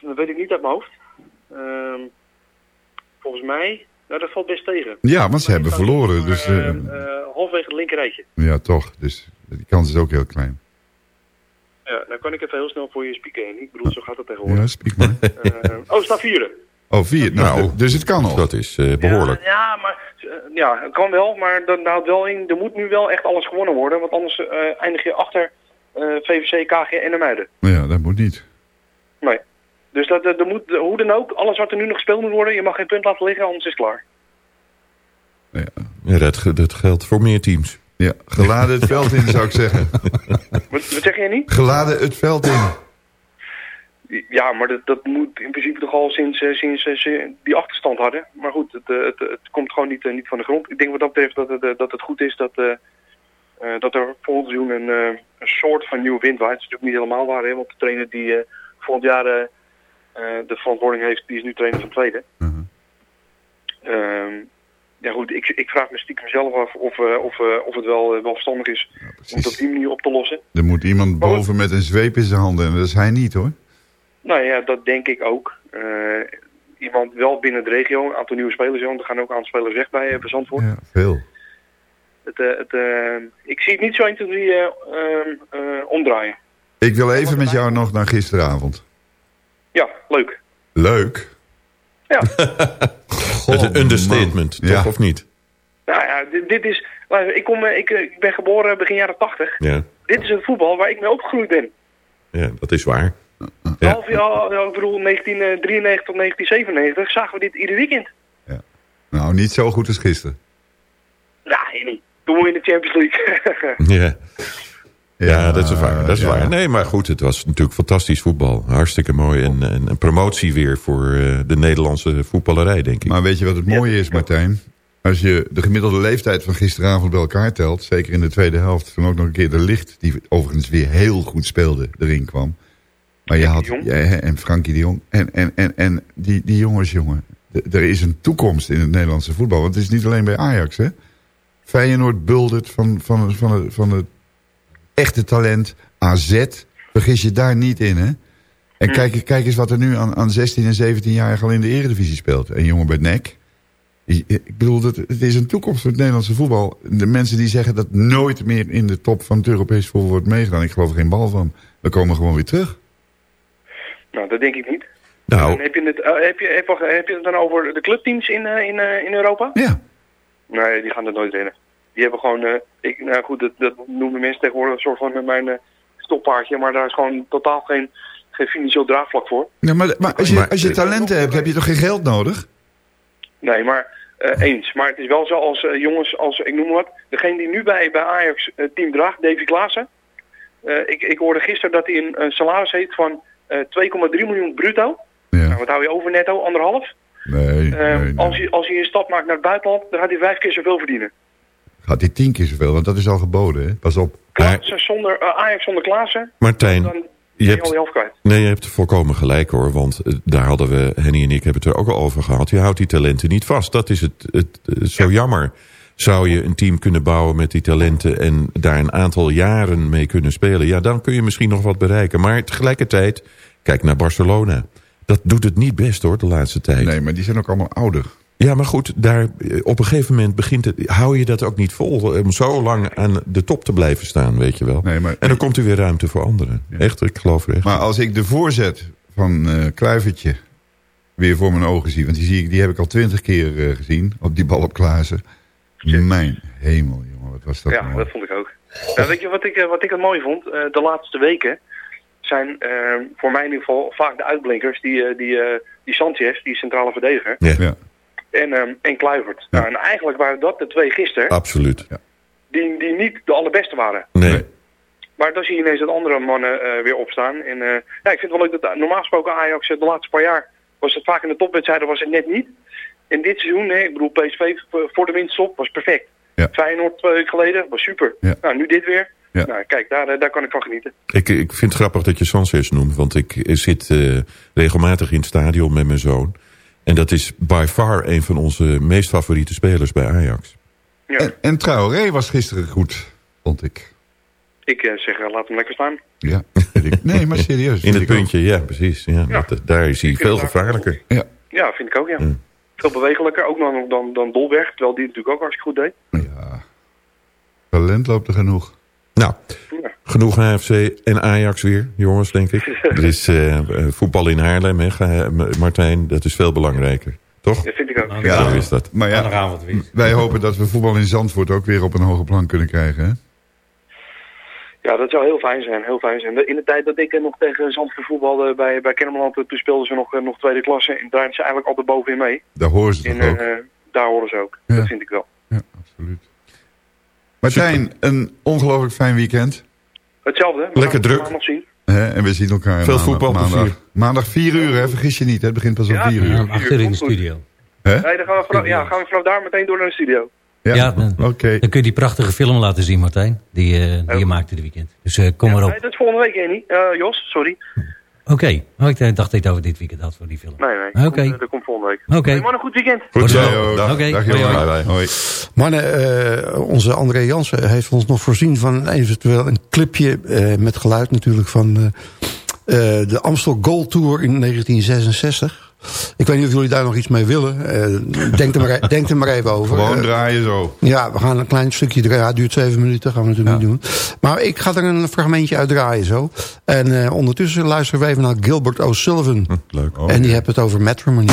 dat weet ik niet uit mijn hoofd. Ehm, volgens mij, nou dat valt best tegen. Ja, want ze hebben verloren. Dus, eh, Eh, halfwege het linkerrijtje. ja, toch. Dus die kans is ook heel klein. Ja, dan kan ik even heel snel voor je spieken. Ik bedoel, zo gaat het tegenwoordig. Ja, spiek maar. Eh, oh, staat vierde. Oh, vier. Nou, dus het kan al. Dat is eh, behoorlijk. Ja, maar eh, ja, het kan wel, maar dat houdt wel in, er moet nu wel echt alles gewonnen worden, want anders eh, eindig je achter eh, VVC, KG en de Muiden. Ja, dat moet niet. Nee. Dus dat, er moet, hoe dan ook, alles wat er nu nog gespeeld moet worden, je mag geen punt laten liggen, anders is het klaar. Ja, dat, dat geldt voor meer teams. Ja, geladen het veld in, zou ik zeggen. Wat, wat zeg je niet? Geladen het veld in. Ja, maar dat, dat moet in principe toch al sinds, eh, sinds eh, ze die achterstand hadden. Maar goed, het, eh, het, het komt gewoon niet, eh, niet van de grond. Ik denk wat dat betreft dat het, eh, dat het goed is dat, eh, eh, dat er volgend seizoen een, eh, een soort van nieuwe wind waait. Het is natuurlijk niet helemaal waar, hè, want de trainer die eh, volgend jaar eh, eh, de verantwoording heeft, die is nu trainer van tweede. Ehm, ja goed, ik, ik vraag me stiekem zelf af of, eh, of, eh, of het wel, eh, wel verstandig is om het op die manier op te lossen. Er moet iemand boven met een zweep in zijn handen. En dat is hij niet, hoor. Nou ja, dat denk ik ook. Iemand wel binnen de regio, een aantal nieuwe spelers, want er gaan ook aantal spelers weg bij, bij Zandvoort. Ja, veel. Het, het, ik zie het niet zo 1, 2, 3 eh, ehm, eh, omdraaien. Ik wil even met jou nog naar gisteravond. Ja, leuk. Leuk. Ja. Het is een understatement, toch? Ja. Of niet? nou ja, dit, dit is... Ik, kom, eh, ik, eh, ik ben geboren begin jaren 80. Ja, Dit is een voetbal waar ik mee opgegroeid ben. ja dat is waar. Ja. Half jaar, ja, ik bedoel 1993 tot 1997 zagen we dit ieder weekend. Nou, niet zo goed als gisteren. Ja, niet. Toen won je in de Champions League. Ja. Ja, dat is waar. Dat is ja. waar. Nee, maar goed, het was natuurlijk fantastisch voetbal. Hartstikke mooi. En, en een promotie weer voor eh, de Nederlandse voetballerij, denk ik. Maar weet je wat het mooie is, Martijn? Als je de gemiddelde leeftijd van gisteravond bij elkaar telt... zeker in de tweede helft, toen ook nog een keer de licht... die overigens weer heel goed speelde, erin kwam. Maar je had... Ja, en Frankie de Jong. En, en, en, en die, die jongens, jongen. Er is een toekomst in het Nederlandse voetbal. Want het is niet alleen bij Ajax, hè. Feyenoord buldert van, van, van, het, van het echte talent. AZ, vergis je daar niet in, hè. En kijk, kijk eens wat er nu aan, aan 16 en 17 jaar al in de eredivisie speelt. Een jongen bij NEC. Ik ik bedoel, dat, het is een toekomst voor het Nederlandse voetbal. De mensen die zeggen dat nooit meer in de top van het Europees voetbal wordt meegedaan. Ik geloof er geen bal van. We komen gewoon weer terug. nou, dat denk ik niet. Nou, heb, je het, eh, heb, je, heb, je- heb je het dan over de clubteams in, eh, in, eh, in Europa? Ja. Nee, die gaan er nooit rennen. Die hebben gewoon, eh, ik, nou goed, dat, dat noemen mensen tegenwoordig een soort van eh, mijn eh, stoppaardje, maar daar is gewoon totaal geen, geen financieel draagvlak voor. Ja, maar maar als, je, als je talenten hebt, heb je toch geen geld nodig? Nee, maar eh, eens. Maar het is wel zo als jongens, als ik noem maar wat, degene die nu bij, bij Ajax team draagt, Davy Klaassen. eh, ik, ik hoorde gisteren dat hij een, een salaris heeft van eh 2,3 miljoen bruto. Nou, wat hou je over netto? Anderhalf? Nee, Eh, nee, Als, je, als je een stap maakt naar het buitenland, dan gaat hij vijf keer zoveel verdienen. Gaat hij tien keer zoveel, want dat is al geboden, hè? Pas op. Klaassen zonder, eh, Ajax zonder Klaassen, Martijn, dan je hebt-. Nee, je hebt volkomen gelijk hoor. Want eh, daar hadden we, Henny en ik hebben het er ook al over gehad. Je houdt die talenten niet vast. Dat is het, het, eh, zo jammer. Zou je een team kunnen bouwen met die talenten... en daar een aantal jaren mee kunnen spelen... ja, dan kun je misschien nog wat bereiken. Maar tegelijkertijd, kijk naar Barcelona. Dat doet het niet best hoor, de laatste tijd. Nee, maar die zijn ook allemaal ouder. Ja, maar goed, daar, eh, op een gegeven moment begint het... hou je dat ook niet vol om zo lang aan de top te blijven staan, weet je wel. Nee, maar, En dan komt er weer ruimte voor anderen. Echt, ik geloof er echt. maar als ik de voorzet van eh Kluivertje weer voor mijn ogen zie... want die, zie ik, die heb ik al twintig keer eh, gezien, op die bal op Klaassen. Mijn hemel, jongen, wat was dat Ja, mooi. dat vond ik ook. Nou, weet je wat ik, eh, wat ik het mooi vond? Eh, de laatste weken zijn eh, voor mij in ieder geval vaak de uitblinkers. Die, eh, die, eh, die Sanchez, die centrale verdediger. Ja. Ja. En, ehm en Kluivert. Nou, en eigenlijk waren dat de twee gisteren Absoluut. die, die niet de allerbeste waren. Nee. Maar dan zie je ineens dat andere mannen eh, weer opstaan. En eh, ja, ik vind het wel leuk dat normaal gesproken Ajax eh, de laatste paar jaar was het vaak in de topwedstrijden was het net niet. En dit seizoen, nee, ik bedoel PSV voor de winststop was perfect. Ja. Feyenoord twee weken geleden was super. Ja. Nou, nu dit weer. Ja. Nou, kijk, daar, eh, daar kan ik van genieten. Ik, ik vind het grappig dat je Sanchez noemt. Want ik zit eh, regelmatig in het stadion met mijn zoon. En dat is by far een van onze meest favoriete spelers bij Ajax. Ja. En, en Traoré was gisteren goed, vond ik. Ik eh, zeg, eh, laat hem lekker staan. Ja. Nee, maar serieus. In het ook. puntje, ja, precies. Ja, want daar is hij veel gevaarlijker. Ja, Ja, vind ik ook, ja. Veel bewegelijker, ook dan, dan, dan Dolberg. Terwijl die natuurlijk ook hartstikke goed deed. ja. Talent loopt er genoeg. Nou, genoeg AFC en Ajax weer, jongens, denk ik. Er is eh, eh, voetbal in Haarlem, hè, Ga- Martijn. Dat is veel belangrijker. Toch? Dat vind ik ook. Ja. Zo is dat. Maar ja, Maandagavond weer. wij hopen dat we voetbal in Zandvoort ook weer op een hoger plan kunnen krijgen. Hè? Ja, dat zou heel fijn zijn, heel fijn zijn. In de tijd dat ik eh, nog tegen Zandvoort voetbalde bij, bij Kennemerland, eh, toen speelden ze nog, eh, nog tweede klasse. En draaiden ze eigenlijk altijd bovenin mee. Daar horen ze En toch ook. eh, daar horen ze ook. Ja. Dat vind ik wel. Ja, absoluut. Martijn, een ongelooflijk fijn weekend. Hetzelfde. We Lekker druk. Hè? En we zien elkaar Veel voetbalplezier. maandag. Maandag 4 uur, hè? vergis je niet. Hè? Het begint pas om Ja, 4 uur. Ja, uur in de studio. Hè? Nee, dan gaan we, vanaf, ja, gaan we vanaf daar meteen door naar de studio. Ja, Ja, dan- oké. Dan kun je die prachtige film laten zien, Martijn. Die, eh, die je maakte dit weekend. Dus eh, kom maar op. Nee, dat is volgende week, Annie. Eh, Jos, sorry. Oké. Oh, ik dacht dat over dit weekend had voor die film. Nee, nee. Oké. Dat, komt, dat komt volgende week. Oké. Hey, man, een goed weekend. Goed zo. Dag. Oké, Dag, hoi, jongen. hoi. Bye, bye. Hoi. Mannen, eh, onze André Jansen heeft ons nog voorzien van eventueel een clipje eh, met geluid natuurlijk van eh, eh, de Amstel Gold Tour in 1966. Ik weet niet of jullie daar nog iets mee willen. Eh, denk, er maar, denk er maar even over. Gewoon Eh, draaien zo. ja, we gaan een klein stukje draaien. Het duurt zeven minuten, gaan we natuurlijk niet doen. Maar ik ga er een fragmentje uit draaien zo. En eh, ondertussen luisteren we even naar Gilbert O'Sullivan. Hm, Leuk. En die heeft het over matrimony.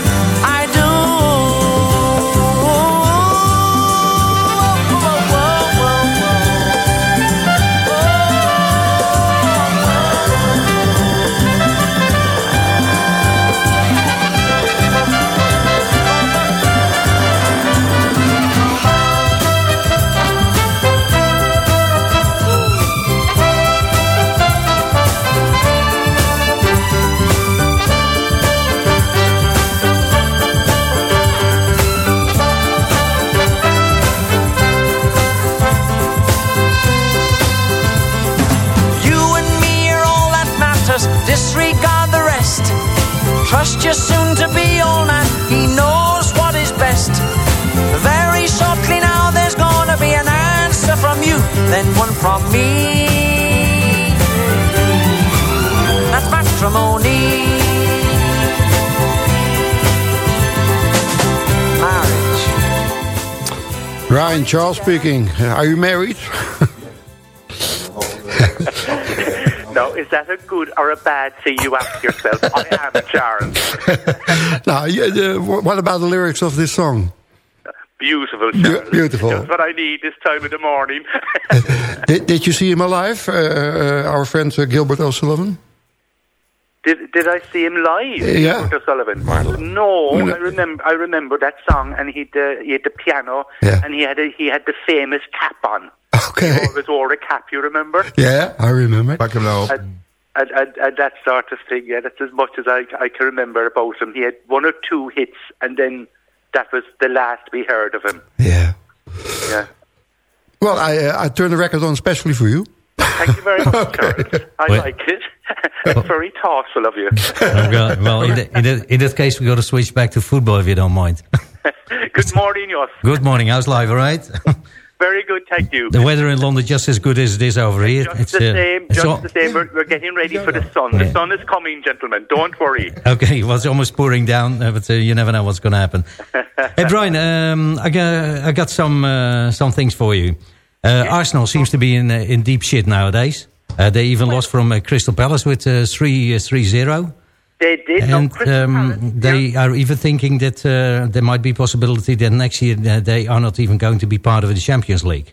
Charles speaking. Uh, are you married? No, is that a good or a bad thing you ask yourself? I am Charles. now, what about the lyrics of this song? Beautiful, Charles. beautiful. Just what I need this time of the morning. Did, did you see him alive, uh, uh, our friend uh, Gilbert O'Sullivan? Did did I see him live? Yeah. Mr. Sullivan. No, I remember. I remember that song, and he uh, he had the piano, Yeah. and he had a, he had the famous cap on. Okay. He always wore a cap. You remember? Yeah, I remember. Pak hem nou op. And, and, and, and that sort of thing. Yeah, that's as much as I I can remember about him. He had one or two hits, and then that was the last we heard of him. Yeah. Yeah. Well, I, uh, I turned the record on especially for you. Thank you very much, Charles. I Well- like it. it's very thoughtful of you. well, well, in, the, in, the, in that case, we got to switch back to football if you don't mind. Good morning, Jos. Good morning. How's life, all right? Very good, thank you. the weather in London just as good as it is over here. Just the uh, same, just al- the same. We're, we're getting ready for the sun. The sun is coming, gentlemen. Don't worry. Okay, well, it's almost pouring down, uh, but uh, you never know what's going to happen. hey, Brian, um, I got I got some uh, some things for you. Uh, Arsenal seems to be in uh, in deep shit nowadays. Uh, they even lost from uh, Crystal Palace with uh, 3 uh, 3-0. They did. And um, they are even thinking that uh, there might be possibility that next year they are not even going to be part of the Champions League.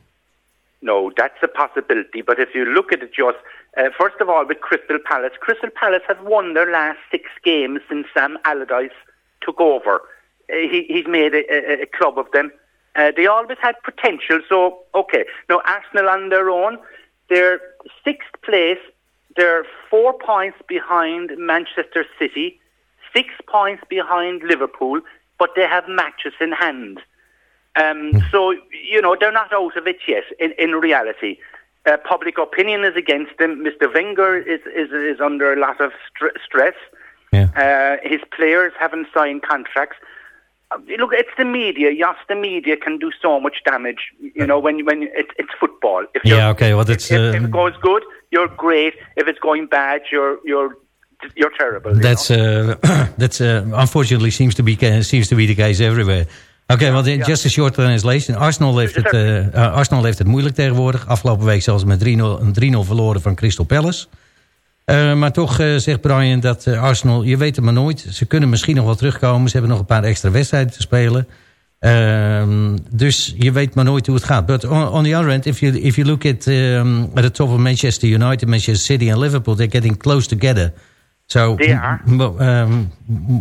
No, that's a possibility. But if you look at it, just uh, first of all, with Crystal Palace, Crystal Palace have won their last six games since Sam Allardyce took over. Uh, he, he's made a, a, a club of them. Uh, they always had potential. So, okay. Now, Arsenal on their own, they're sixth place. They're four points behind Manchester City, six points behind Liverpool, but they have matches in hand. Um, so, you know, they're not out of it yet, in, in reality. Uh, public opinion is against them. Mr. Wenger is, is, is under a lot of str- stress. Uh, his players haven't signed contracts. Look, it's the media. Yes, the media can do so much damage. You know, when when it, it's football. If Yeah, okay, well, if, if it goes good, you're great. If it's going bad, you're you're you're terrible. you That's uh, that's uh, unfortunately seems to be seems to be the case everywhere. Oké, want in just a short translation. Arsenal heeft, het, Arsenal heeft het moeilijk tegenwoordig. Afgelopen week zelfs met 3-0 een 3-0 verloren van Crystal Palace. Uh, maar toch uh, zegt Brian dat uh, Arsenal, je weet het maar nooit. Ze kunnen misschien nog wel terugkomen. Ze hebben nog een paar extra wedstrijden te spelen. Um, dus je weet maar nooit hoe het gaat. But on, on the other end, if you, if you look at, um, at the top of Manchester United, Manchester City and Liverpool, they're getting close together. So, They are. um,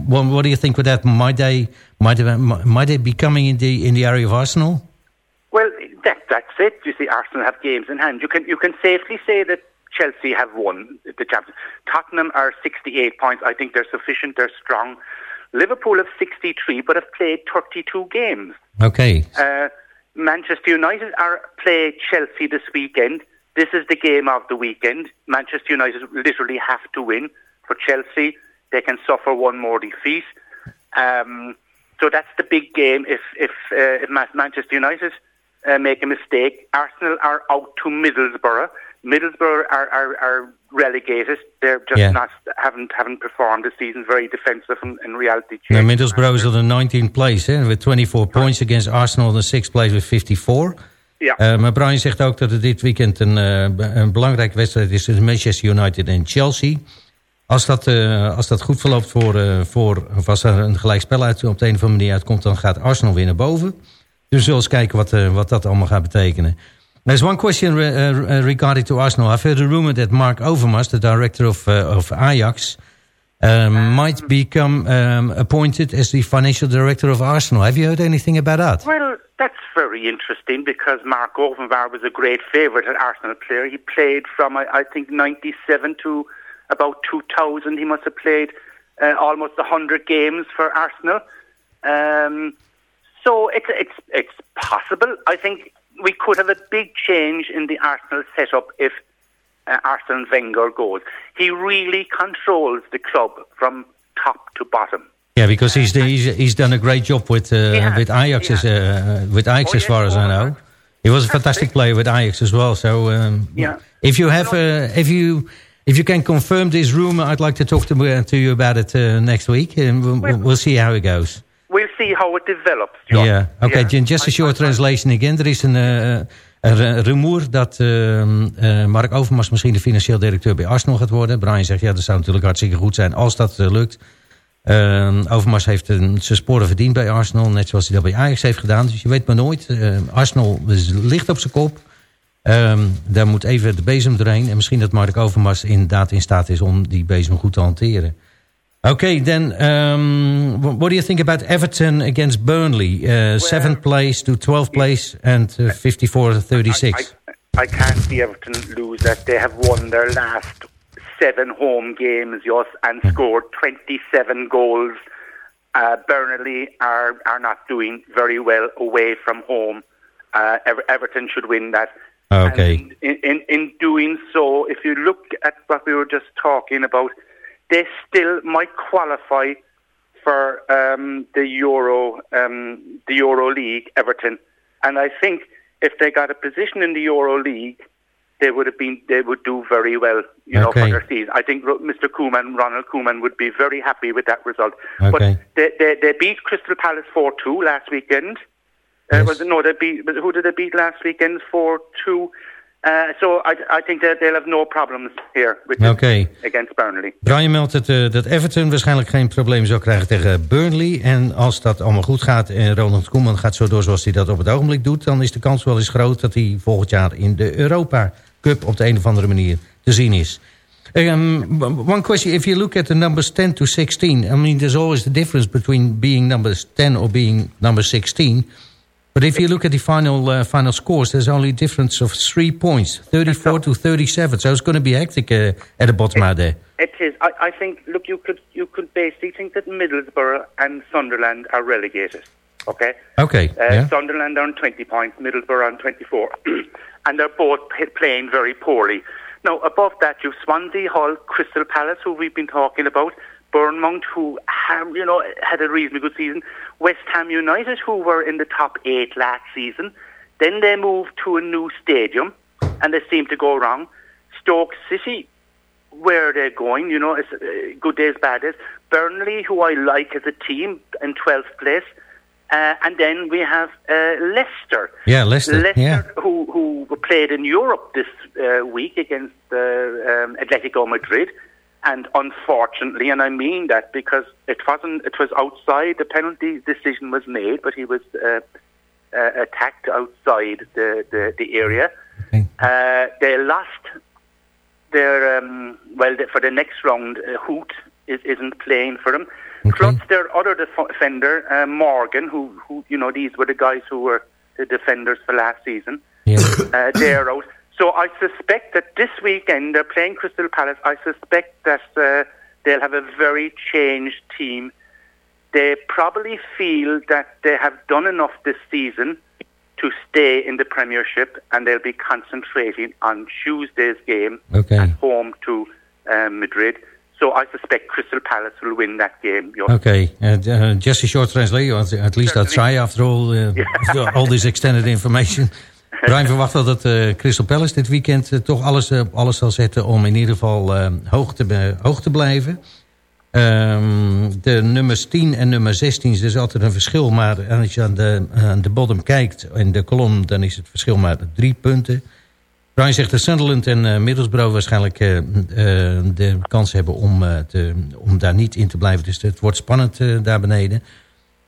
what, what do you think with that? Might they, might they, might they be coming in the, in the area of Arsenal? Well, that, that's it. You see, Arsenal have games in hand. You can you can safely say that Chelsea have won the champions. Tottenham are 68 points. I think they're sufficient. They're strong. Liverpool have 63, but have played 32 games. Okay. Uh, Manchester United are play Chelsea this weekend. This is the game of the weekend. Manchester United literally have to win. For Chelsea, they can suffer one more defeat. Um, so that's the big game. If if, uh, if Manchester United uh, make a mistake, Arsenal are out to Middlesbrough. Middlesbrough are, are, are relegated. They're just Yeah. not haven't haven't performed this season. Very defensive in, in reality. Now, Middlesbrough is on the 19th place eh, with 24 points against Arsenal in the 6th place with 54. Ja. Uh, maar Brian zegt ook dat het dit weekend een, uh, een belangrijke wedstrijd is tussen Manchester United en Chelsea. Als dat, uh, als dat goed verloopt voor, voor of als er een gelijkspel uit, op de een of andere manier uitkomt, dan gaat Arsenal weer naar boven. Dus we zullen eens kijken wat, wat dat allemaal gaat betekenen. There's one question uh, regarding to Arsenal. I've heard a rumor that Mark Overmars, the director of, uh, of Ajax, um, might become um, appointed as the financial director of Arsenal. Have you heard anything about that? Well, that's very interesting because Mark Ovenvar was a great favourite at Arsenal player. He played from, I, I think, 97 to about 2000. He must have played uh, almost 100 games for Arsenal. Um, so it's, it's, it's possible. I think we could have a big change in the Arsenal setup if uh, Arsene Wenger goes. He really controls the club from top to bottom. Yeah, because he's he's he's done a great job with uh, with Ajax as uh, with Ajax as far as I know. He was a fantastic player with Ajax as well. So um, Yeah. if you have uh, if you if you can confirm this rumor, I'd like to talk to uh, to you about it uh, next week, and we'll, we'll see how it goes. We'll see how it develops. John. Yeah. Okay. J- Just a short translation again. Er is een, eh, een rumoer dat eh, eh, Mark Overmars misschien de financieel directeur bij Arsenal gaat worden. Brian zegt, ja, dat zou natuurlijk hartstikke goed zijn als dat eh, lukt. Eh, Overmars heeft een, zijn sporen verdiend bij Arsenal, net zoals hij dat bij Ajax heeft gedaan. Dus je weet maar nooit. Eh, Arsenal ligt op zijn kop. Ehm, daar moet even de bezem doorheen. En misschien dat Mark Overmars inderdaad in staat is om die bezem goed te hanteren. Okay, then um, what do you think about Everton against Burnley? Uh, seventh place to 12th place and uh, 54-36. I can't see Everton lose that. They have won their last seven home games, yes, and scored 27 goals. Uh, Burnley are, are not doing very well away from home. Uh, Ever- Everton should win that. Okay. And in, in, in doing so, if you look at what we were just talking about, they still might qualify for um, the Euro, um, the Euro League, Everton. And I think if they got a position in the Euro League, they would have been, they would do very well, you know, for Okay. their season. I think Mr. Koeman, Ronald Koeman, would be very happy with that result. Okay. But they, they, they beat Crystal Palace 4-2 last weekend. Uh, was it, no, they beat, who did they beat last weekend? 4-2. Uh, so I, I think that they'll have no problems here with Okay. against Burnley. Brian meldt het, eh, dat Everton waarschijnlijk geen probleem zou krijgen tegen Burnley. En als dat allemaal goed gaat en Ronald Koeman gaat zo door zoals hij dat op het ogenblik doet... dan is de kans wel eens groot dat hij volgend jaar in de Europa Cup op de een of andere manier te zien is. Um, one question, if you look at the numbers 10 to 16... I mean, there's always the difference between being numbers 10 or being number 16... But if you look at the final uh, final scores, there's only a difference of three points, 34 to 37. So it's going to be hectic uh, at the bottom out there. It is. I, I think. Look, you could you could basically think that Middlesbrough and Sunderland are relegated. Okay. Okay, Uh, yeah. Sunderland are on 20 points, Middlesbrough on 24, and they're both playing very poorly. Now, above that, you've Swansea, Hull, Crystal Palace, who we've been talking about, Bournemouth, who have, you know had a reasonably good season, West Ham United, who were in the top eight last season. Then they moved to a new stadium, and they seem to go wrong. Stoke City, where they're going, you know, it's uh, good days, bad days. Burnley, who I like as a team, in 12th place. Uh, and then we have uh, Leicester. Yeah, Leicester, yeah. who, who played in Europe this uh, week against uh, um, Atletico Madrid. And unfortunately, and I mean that because it wasn't, it was outside, the penalty decision was made, but he was uh, uh, attacked outside the, the, the area. Uh, they lost their um, well the, for the next round. Uh, Hoot is, isn't playing for them. Plus their other def- defender uh, Morgan, who who you know these were the guys who were the defenders for last season. Uh, they're out. So I suspect that this weekend they're playing Crystal Palace. I suspect that uh, they'll have a very changed team. They probably feel that they have done enough this season to stay in the Premiership, and they'll be concentrating on Tuesday's game Okay. at home to uh, Madrid. So I suspect Crystal Palace will win that game. Jos. Okay, uh, uh, just a short translation. At, least I'll try after all, uh, all this extended information. Brian verwacht dat uh, Crystal Palace dit weekend uh, toch alles, uh, alles zal zetten om in ieder geval hoog, te hoog te blijven. Um, de nummers 10 en nummer 16 is dus altijd een verschil. Maar als je aan de, aan de bottom kijkt in de kolom, dan is het verschil maar drie punten. Brian zegt dat Sunderland en Middlesbrough waarschijnlijk de kans hebben om, te, om daar niet in te blijven. Dus het wordt spannend daar beneden.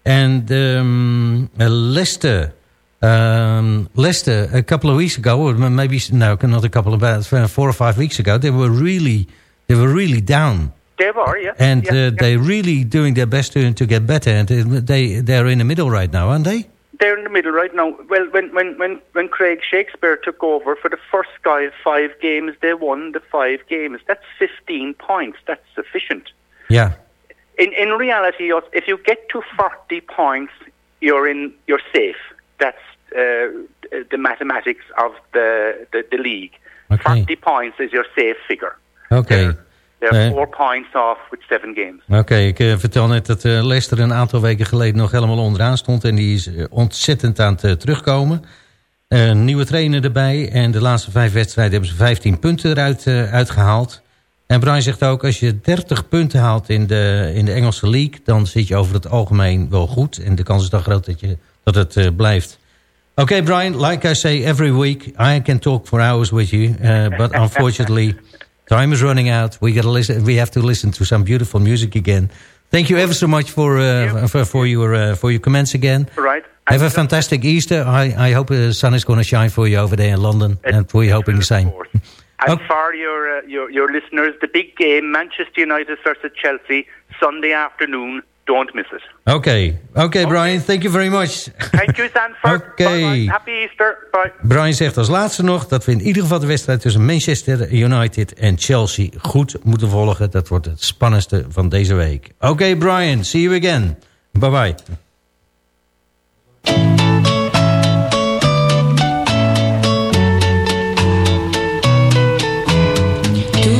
En um, Leicester... Um, Leicester, a couple of weeks ago, or maybe no, not a couple of about four or five weeks ago, they were really, they were really down. They were, yeah. And uh, they're really doing their best to, to get better. And they, they're in the middle right now, aren't they? They're in the middle right now. Well, when, when, when, when Craig Shakespeare took over, for the first guy five games, they won the five games. That's 15 points. That's sufficient. Yeah. In, in reality, if you get to 40 points, you're, in, you're safe. That's uh, the mathematics of the, the, the league. Okay. 40 points is your safe figure. Okay. They're Eh. four points off with seven games. Oké, ik uh, vertel net dat uh, Leicester een aantal weken geleden nog helemaal onderaan stond. En die is uh, ontzettend aan het terugkomen. Een nieuwe trainer erbij. En de laatste vijf wedstrijden hebben ze 15 punten eruit uitgehaald. En Brian zegt ook, als je 30 punten haalt in de, in de Engelse league... dan zit je over het algemeen wel goed. En de kans is dan groot dat, je, dat het uh, blijft. Okay, Brian, like I say every week... I can talk for hours with you. Uh, but unfortunately, time is running out. We, gotta listen, we have to listen to some beautiful music again. Thank you ever so much for, uh, for, for, your, uh, for your comments again. Right. Have a fantastic Easter. I, I hope the sun is going to shine for you over there in London. and we're hoping the same. And for your, uh, your your listeners, the big game, Manchester United versus Chelsea, Sunday afternoon. Don't miss it. Okay. Okay, Brian. Thank you very much. Thank you, Sanford. Okay. Happy Easter. Bye. Brian zegt als laatste nog dat we in ieder geval de wedstrijd tussen Manchester United en Chelsea goed moeten volgen. Dat wordt het spannendste van deze week. Oké, okay, Brian. See you again. Bye bye.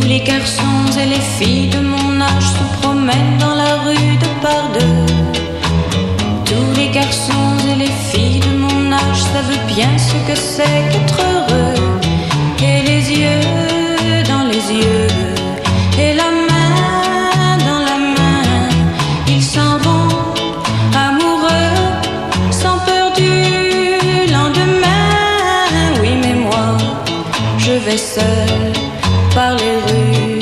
les garçons et les filles de mon âge se promènent dans bien ce que c'est qu'être heureux. Et les yeux dans les yeux, et la main dans la main, ils s'en vont amoureux, sans peur du lendemain. Oui, mais moi, je vais seul par les rues,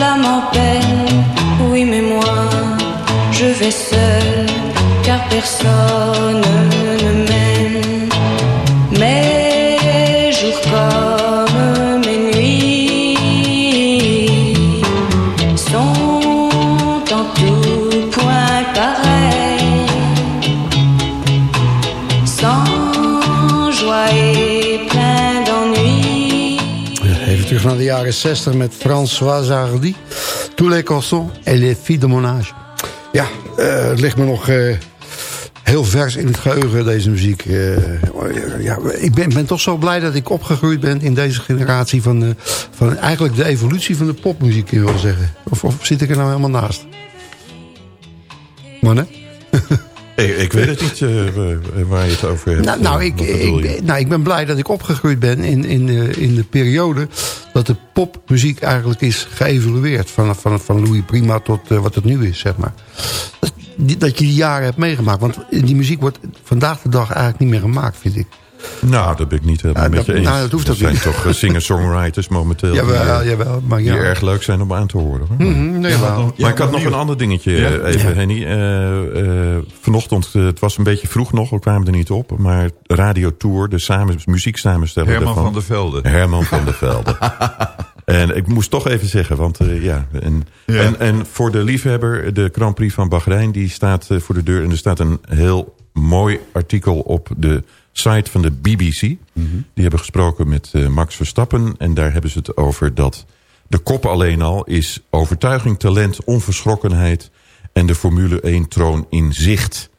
l'âme en peine, oui mais moi, je vais seul, car personne naar de jaren 60 met François Hardy. Tous les garçons et les filles de mon âge. Ja, uh, het ligt me nog uh, heel vers in het geheugen, deze muziek. Uh, ja, ik ben, ben, toch zo blij dat ik opgegroeid ben in deze generatie... van, van eigenlijk de evolutie van de popmuziek, wel zeggen. Of, of zit ik er nou helemaal naast? Mannen? Ik, ik weet het niet uh, waar je het over hebt. Nou, nou, ik, ik, nou, ik ben blij dat ik opgegroeid ben in, in, de, in de periode... dat de popmuziek eigenlijk is geëvolueerd. Van, van, van Louis Prima tot uh, wat het nu is, zeg maar. Dat, dat je die jaren hebt meegemaakt. Want die muziek wordt vandaag de dag eigenlijk niet meer gemaakt, vind ik. Nou, dat ben ik niet helemaal Ja, met dat- je eens. nou, dat hoeft ook zijn niet. toch eh, singer-songwriters momenteel. Jawel, die, eh, jawel, maar ja. Die erg leuk zijn om aan te horen. Hoor. Mhm, nee, wel. Maar ik had nog een ander dingetje Ja. eh, even, Ja. Henny. Eh, eh, vanochtend, het was een beetje vroeg nog, we kwamen er niet op. Maar Radio Tour, de samen, muzieksamensteller Herman daarvan. van der Velde. Herman van der Velde. en ik moest toch even zeggen, want eh, ja, en, Ja. En, en voor de liefhebber, de Grand Prix van Bahrein, die staat voor de deur. En er staat een heel mooi artikel op de site van de BBC. Die hebben gesproken met eh, Max Verstappen. En daar hebben ze het over dat de kop alleen al is overtuiging, talent, onverschrokkenheid en de Formule 1 troon in zicht.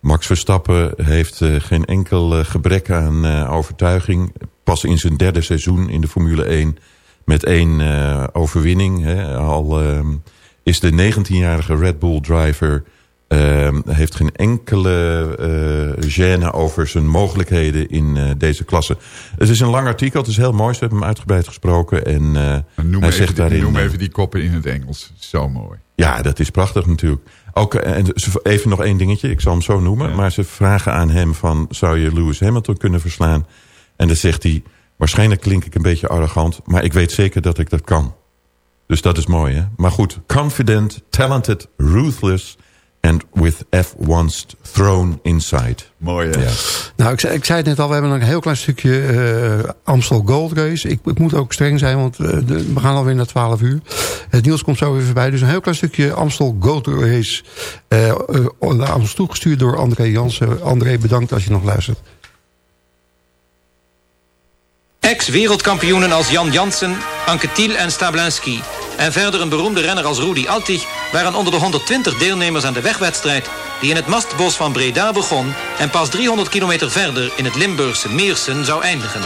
Max Verstappen heeft eh, geen enkel eh, gebrek aan overtuiging. Pas in zijn derde seizoen in de Formule 1 met één overwinning. Hè. Al ehm, is de 19-jarige Red Bull ehm, heeft geen enkele eh gêne over zijn mogelijkheden in eh, deze klasse. Het is een lang artikel, het is heel mooi. Ze hebben hem uitgebreid gesproken. En eh, Noem, hij even, zegt die- daarin... noem even die koppen in het Engels. Zo mooi. ja, dat is prachtig natuurlijk. Ook, en even nog één dingetje, ik zal hem zo noemen. Maar ze vragen aan hem van, zou je Lewis Hamilton kunnen verslaan? En dan zegt hij, waarschijnlijk klink ik een beetje arrogant... maar ik weet zeker dat ik dat kan. Dus dat is mooi, hè? Maar goed, confident, talented, ruthless... and with F1's throne inside. Mooi, hè? Ja. Nou, ik zei, ik zei het net al, we hebben nog een heel klein stukje eh, Amstel Gold Race. Ik, ik moet ook streng zijn, want eh, de- we gaan alweer naar 12 uur. Het nieuws komt zo weer voorbij. Dus een heel klein stukje Amstel Gold Race eh, eh, naar ons toegestuurd door André Jansen. André, bedankt als je nog luistert. Ex-wereldkampioenen als Jan Jansen, Anke Thiel en Stablinski... en verder een beroemde renner als Rudi Altig... waren onder de 120 deelnemers aan de wegwedstrijd... die in het mastbos van Breda begon... en pas 300 kilometer verder in het Limburgse Meersen zou eindigen.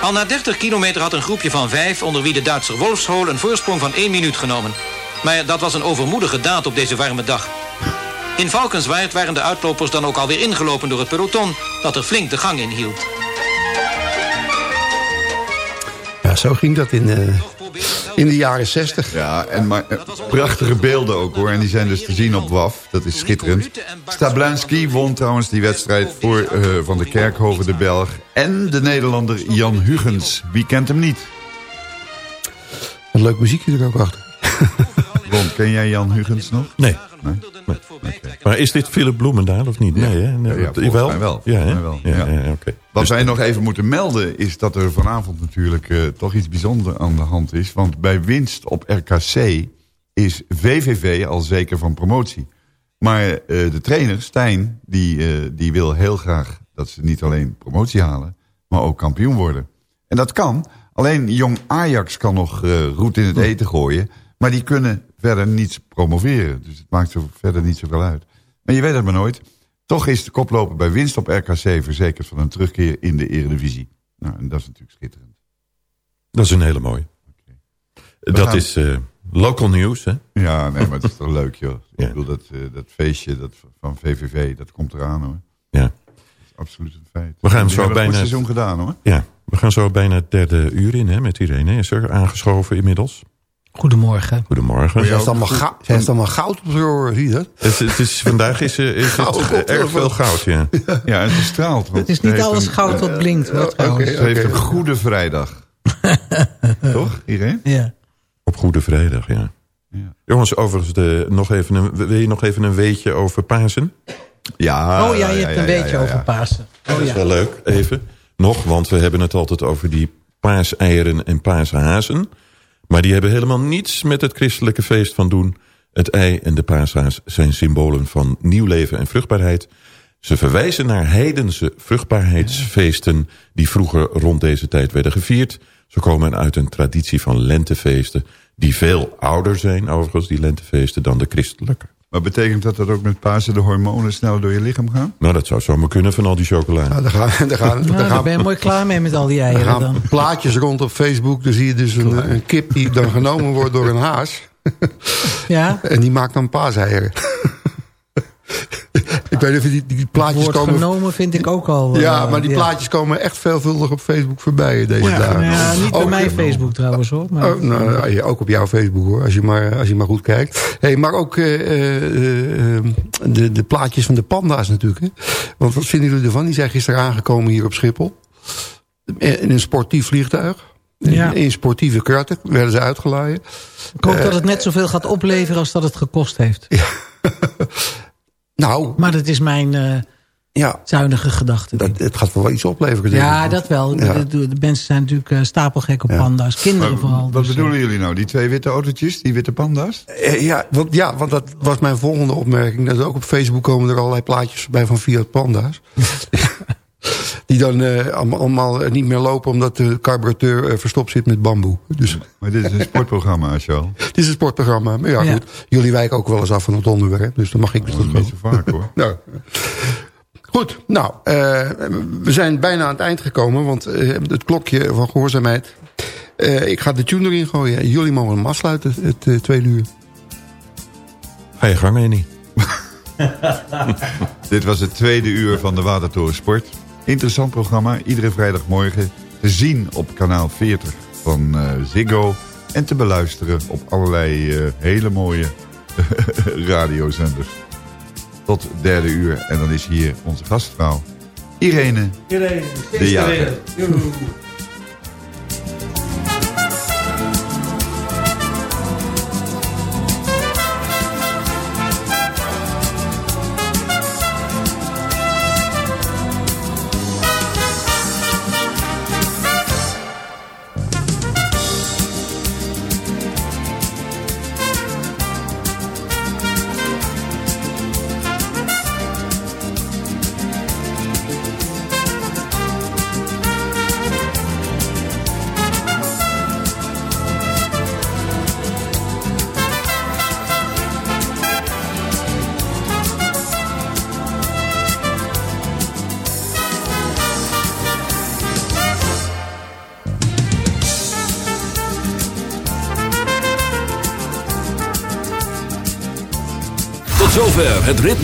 Al na 30 kilometer had een groepje van vijf... onder wie de Duitser Wolfshool een voorsprong van 1 minuut genomen. Maar dat was een overmoedige daad op deze warme dag. In Valkenswaard waren de uitlopers dan ook alweer ingelopen door het peloton... dat er flink de gang in hield. Ja, Ja, zo ging dat in, eh, in de jaren 60. Ja, en maar, eh, prachtige beelden ook hoor. En die zijn dus te zien op WAF. Dat is schitterend. Stablanski won trouwens die wedstrijd voor eh, Van de Kerkhoven, de Belg. En de Nederlander Jan Hugens. Wie kent hem niet? Een leuk muziekje er ook achter. Ron, ken jij Jan Hugens nog? Nee. Nee? Maar is dit Philip Bloemendaal of niet? Nee, hè? Nee, Ja, wel. Ja, hè? Wel, Ja. Wat wij nog even moeten melden is dat er vanavond natuurlijk eh, toch iets bijzonders aan de hand is. Want bij winst op RKC is VVV al zeker van promotie. Maar eh, de trainer, Stijn, die, eh, die wil heel graag dat ze niet alleen promotie halen, maar ook kampioen worden. En dat kan. Alleen jong Ajax kan nog roet in het eten gooien. Maar die kunnen verder niet promoveren. Dus het maakt zo verder niet zoveel uit. Maar je weet het maar nooit. Toch is de koploper bij winst op RKC verzekerd van een terugkeer in de Eredivisie. Nou, en dat is natuurlijk schitterend. Dat is een hele mooie. Dat gaan- is eh, local news, hè? Ja, nee, maar het is toch leuk, joh. Ja. Ik bedoel, dat, eh, dat feestje dat, van VVV, dat komt eraan, hoor. Ja. Dat is absoluut een feit. We gaan zo bijna... goed seizoen gedaan, hoor. Ja, we gaan zo bijna het derde uur in, hè, met Irene. Is er aangeschoven inmiddels? Goedemorgen. Goedemorgen. Zij heeft allemaal, ga- zij heeft allemaal goud op de oren, zie je dat? Het, het is, vandaag is, eh, is Goud het erg veel goud, ja. Ja, en ze straalt. Het is ze niet alles een- goud wat blinkt, hoor. Ze heeft een goede vrijdag. Toch, Irene? Ja. Op Goede Vrijdag, ja. Ja. Jongens, overigens, de, nog even een, wil je nog even een weetje over Pasen? Ja, oh ja, je hebt een beetje over Pasen. dat Oh is ja. wel leuk, even. Nog, want we hebben het altijd over die paaseieren en paashazen. Maar die hebben helemaal niets met het christelijke feest van doen. Het ei en de paashaas zijn symbolen van nieuw leven en vruchtbaarheid. Ze verwijzen naar heidense vruchtbaarheidsfeesten... die vroeger rond deze tijd werden gevierd. Ze komen uit een traditie van lentefeesten... die veel ouder zijn, overigens, die lentefeesten... dan de christelijke. Maar betekent dat dat ook met Pasen de hormonen sneller door je lichaam gaan? Nou, dat zou zomaar kunnen van al die chocolade. Nou, daar gaan, daar gaan, Nou, daar daar gaan, ben je mooi klaar mee met al die eieren gaan dan. plaatjes rond op Facebook. Dan zie je dus een, een kip die dan genomen wordt door een haas. Ja, En die maakt dan paaseieren. Ik weet niet of je die, die plaatjes woord komen... genomen vind ik ook al... Ja, eh, maar die ja. plaatjes komen echt veelvuldig op Facebook voorbij deze Ja, dagen. ja, niet bij Ook- mijn Facebook trouwens hoor. Maar, Oh, nou, ja, ook op jouw Facebook hoor, als je maar, als je maar goed kijkt. Hey, maar ook eh, eh, eh, de, de plaatjes van de panda's natuurlijk. Hè? Want wat vinden jullie ervan? Die zijn gisteren aangekomen hier op Schiphol. In een sportief vliegtuig. In, Ja. in sportieve kratten werden ze uitgeladen. ik hoop dat het net zoveel gaat opleveren als dat het gekost heeft. Nou, Maar dat is mijn eh, ja, zuinige gedachte. dat, het gaat wel iets opleveren. denk ja, ik. dat wel. Ja. De, de- de mensen zijn natuurlijk eh, stapelgek op Ja. panda's. Kinderen Maar vooral. wat dus, eh, bedoelen jullie nou? Die twee witte autootjes, die witte panda's? Eh, Ja want, ja, want dat was mijn volgende opmerking. Dat ook op Facebook komen er allerlei plaatjes bij van Fiat Panda's. Die dan eh, allemaal, allemaal niet meer lopen omdat de carburateur eh, verstopt zit met bamboe. Dus Maar dit is een sportprogramma, Charles. het is een sportprogramma. Maar ja, Ja. goed. Jullie wijken ook wel eens af van het onderwerp. Dus dan mag ik dus Oh, dat niet wel. zo vaak hoor. Nou, goed, nou, eh, we zijn bijna aan het eind gekomen, want eh, het klokje van gehoorzaamheid. eh, ik ga de tune erin gooien. Jullie mogen hem afsluiten, het eh, tweede uur. Ga je gang, Annie. Dit was het tweede uur van de Watertoren Sport. Interessant programma, iedere vrijdagmorgen te zien op kanaal 40 van eh, Ziggo. En te beluisteren op allerlei eh, hele mooie radiozenders. Tot derde uur. En dan is hier onze gastvrouw Irene de Jager. Tot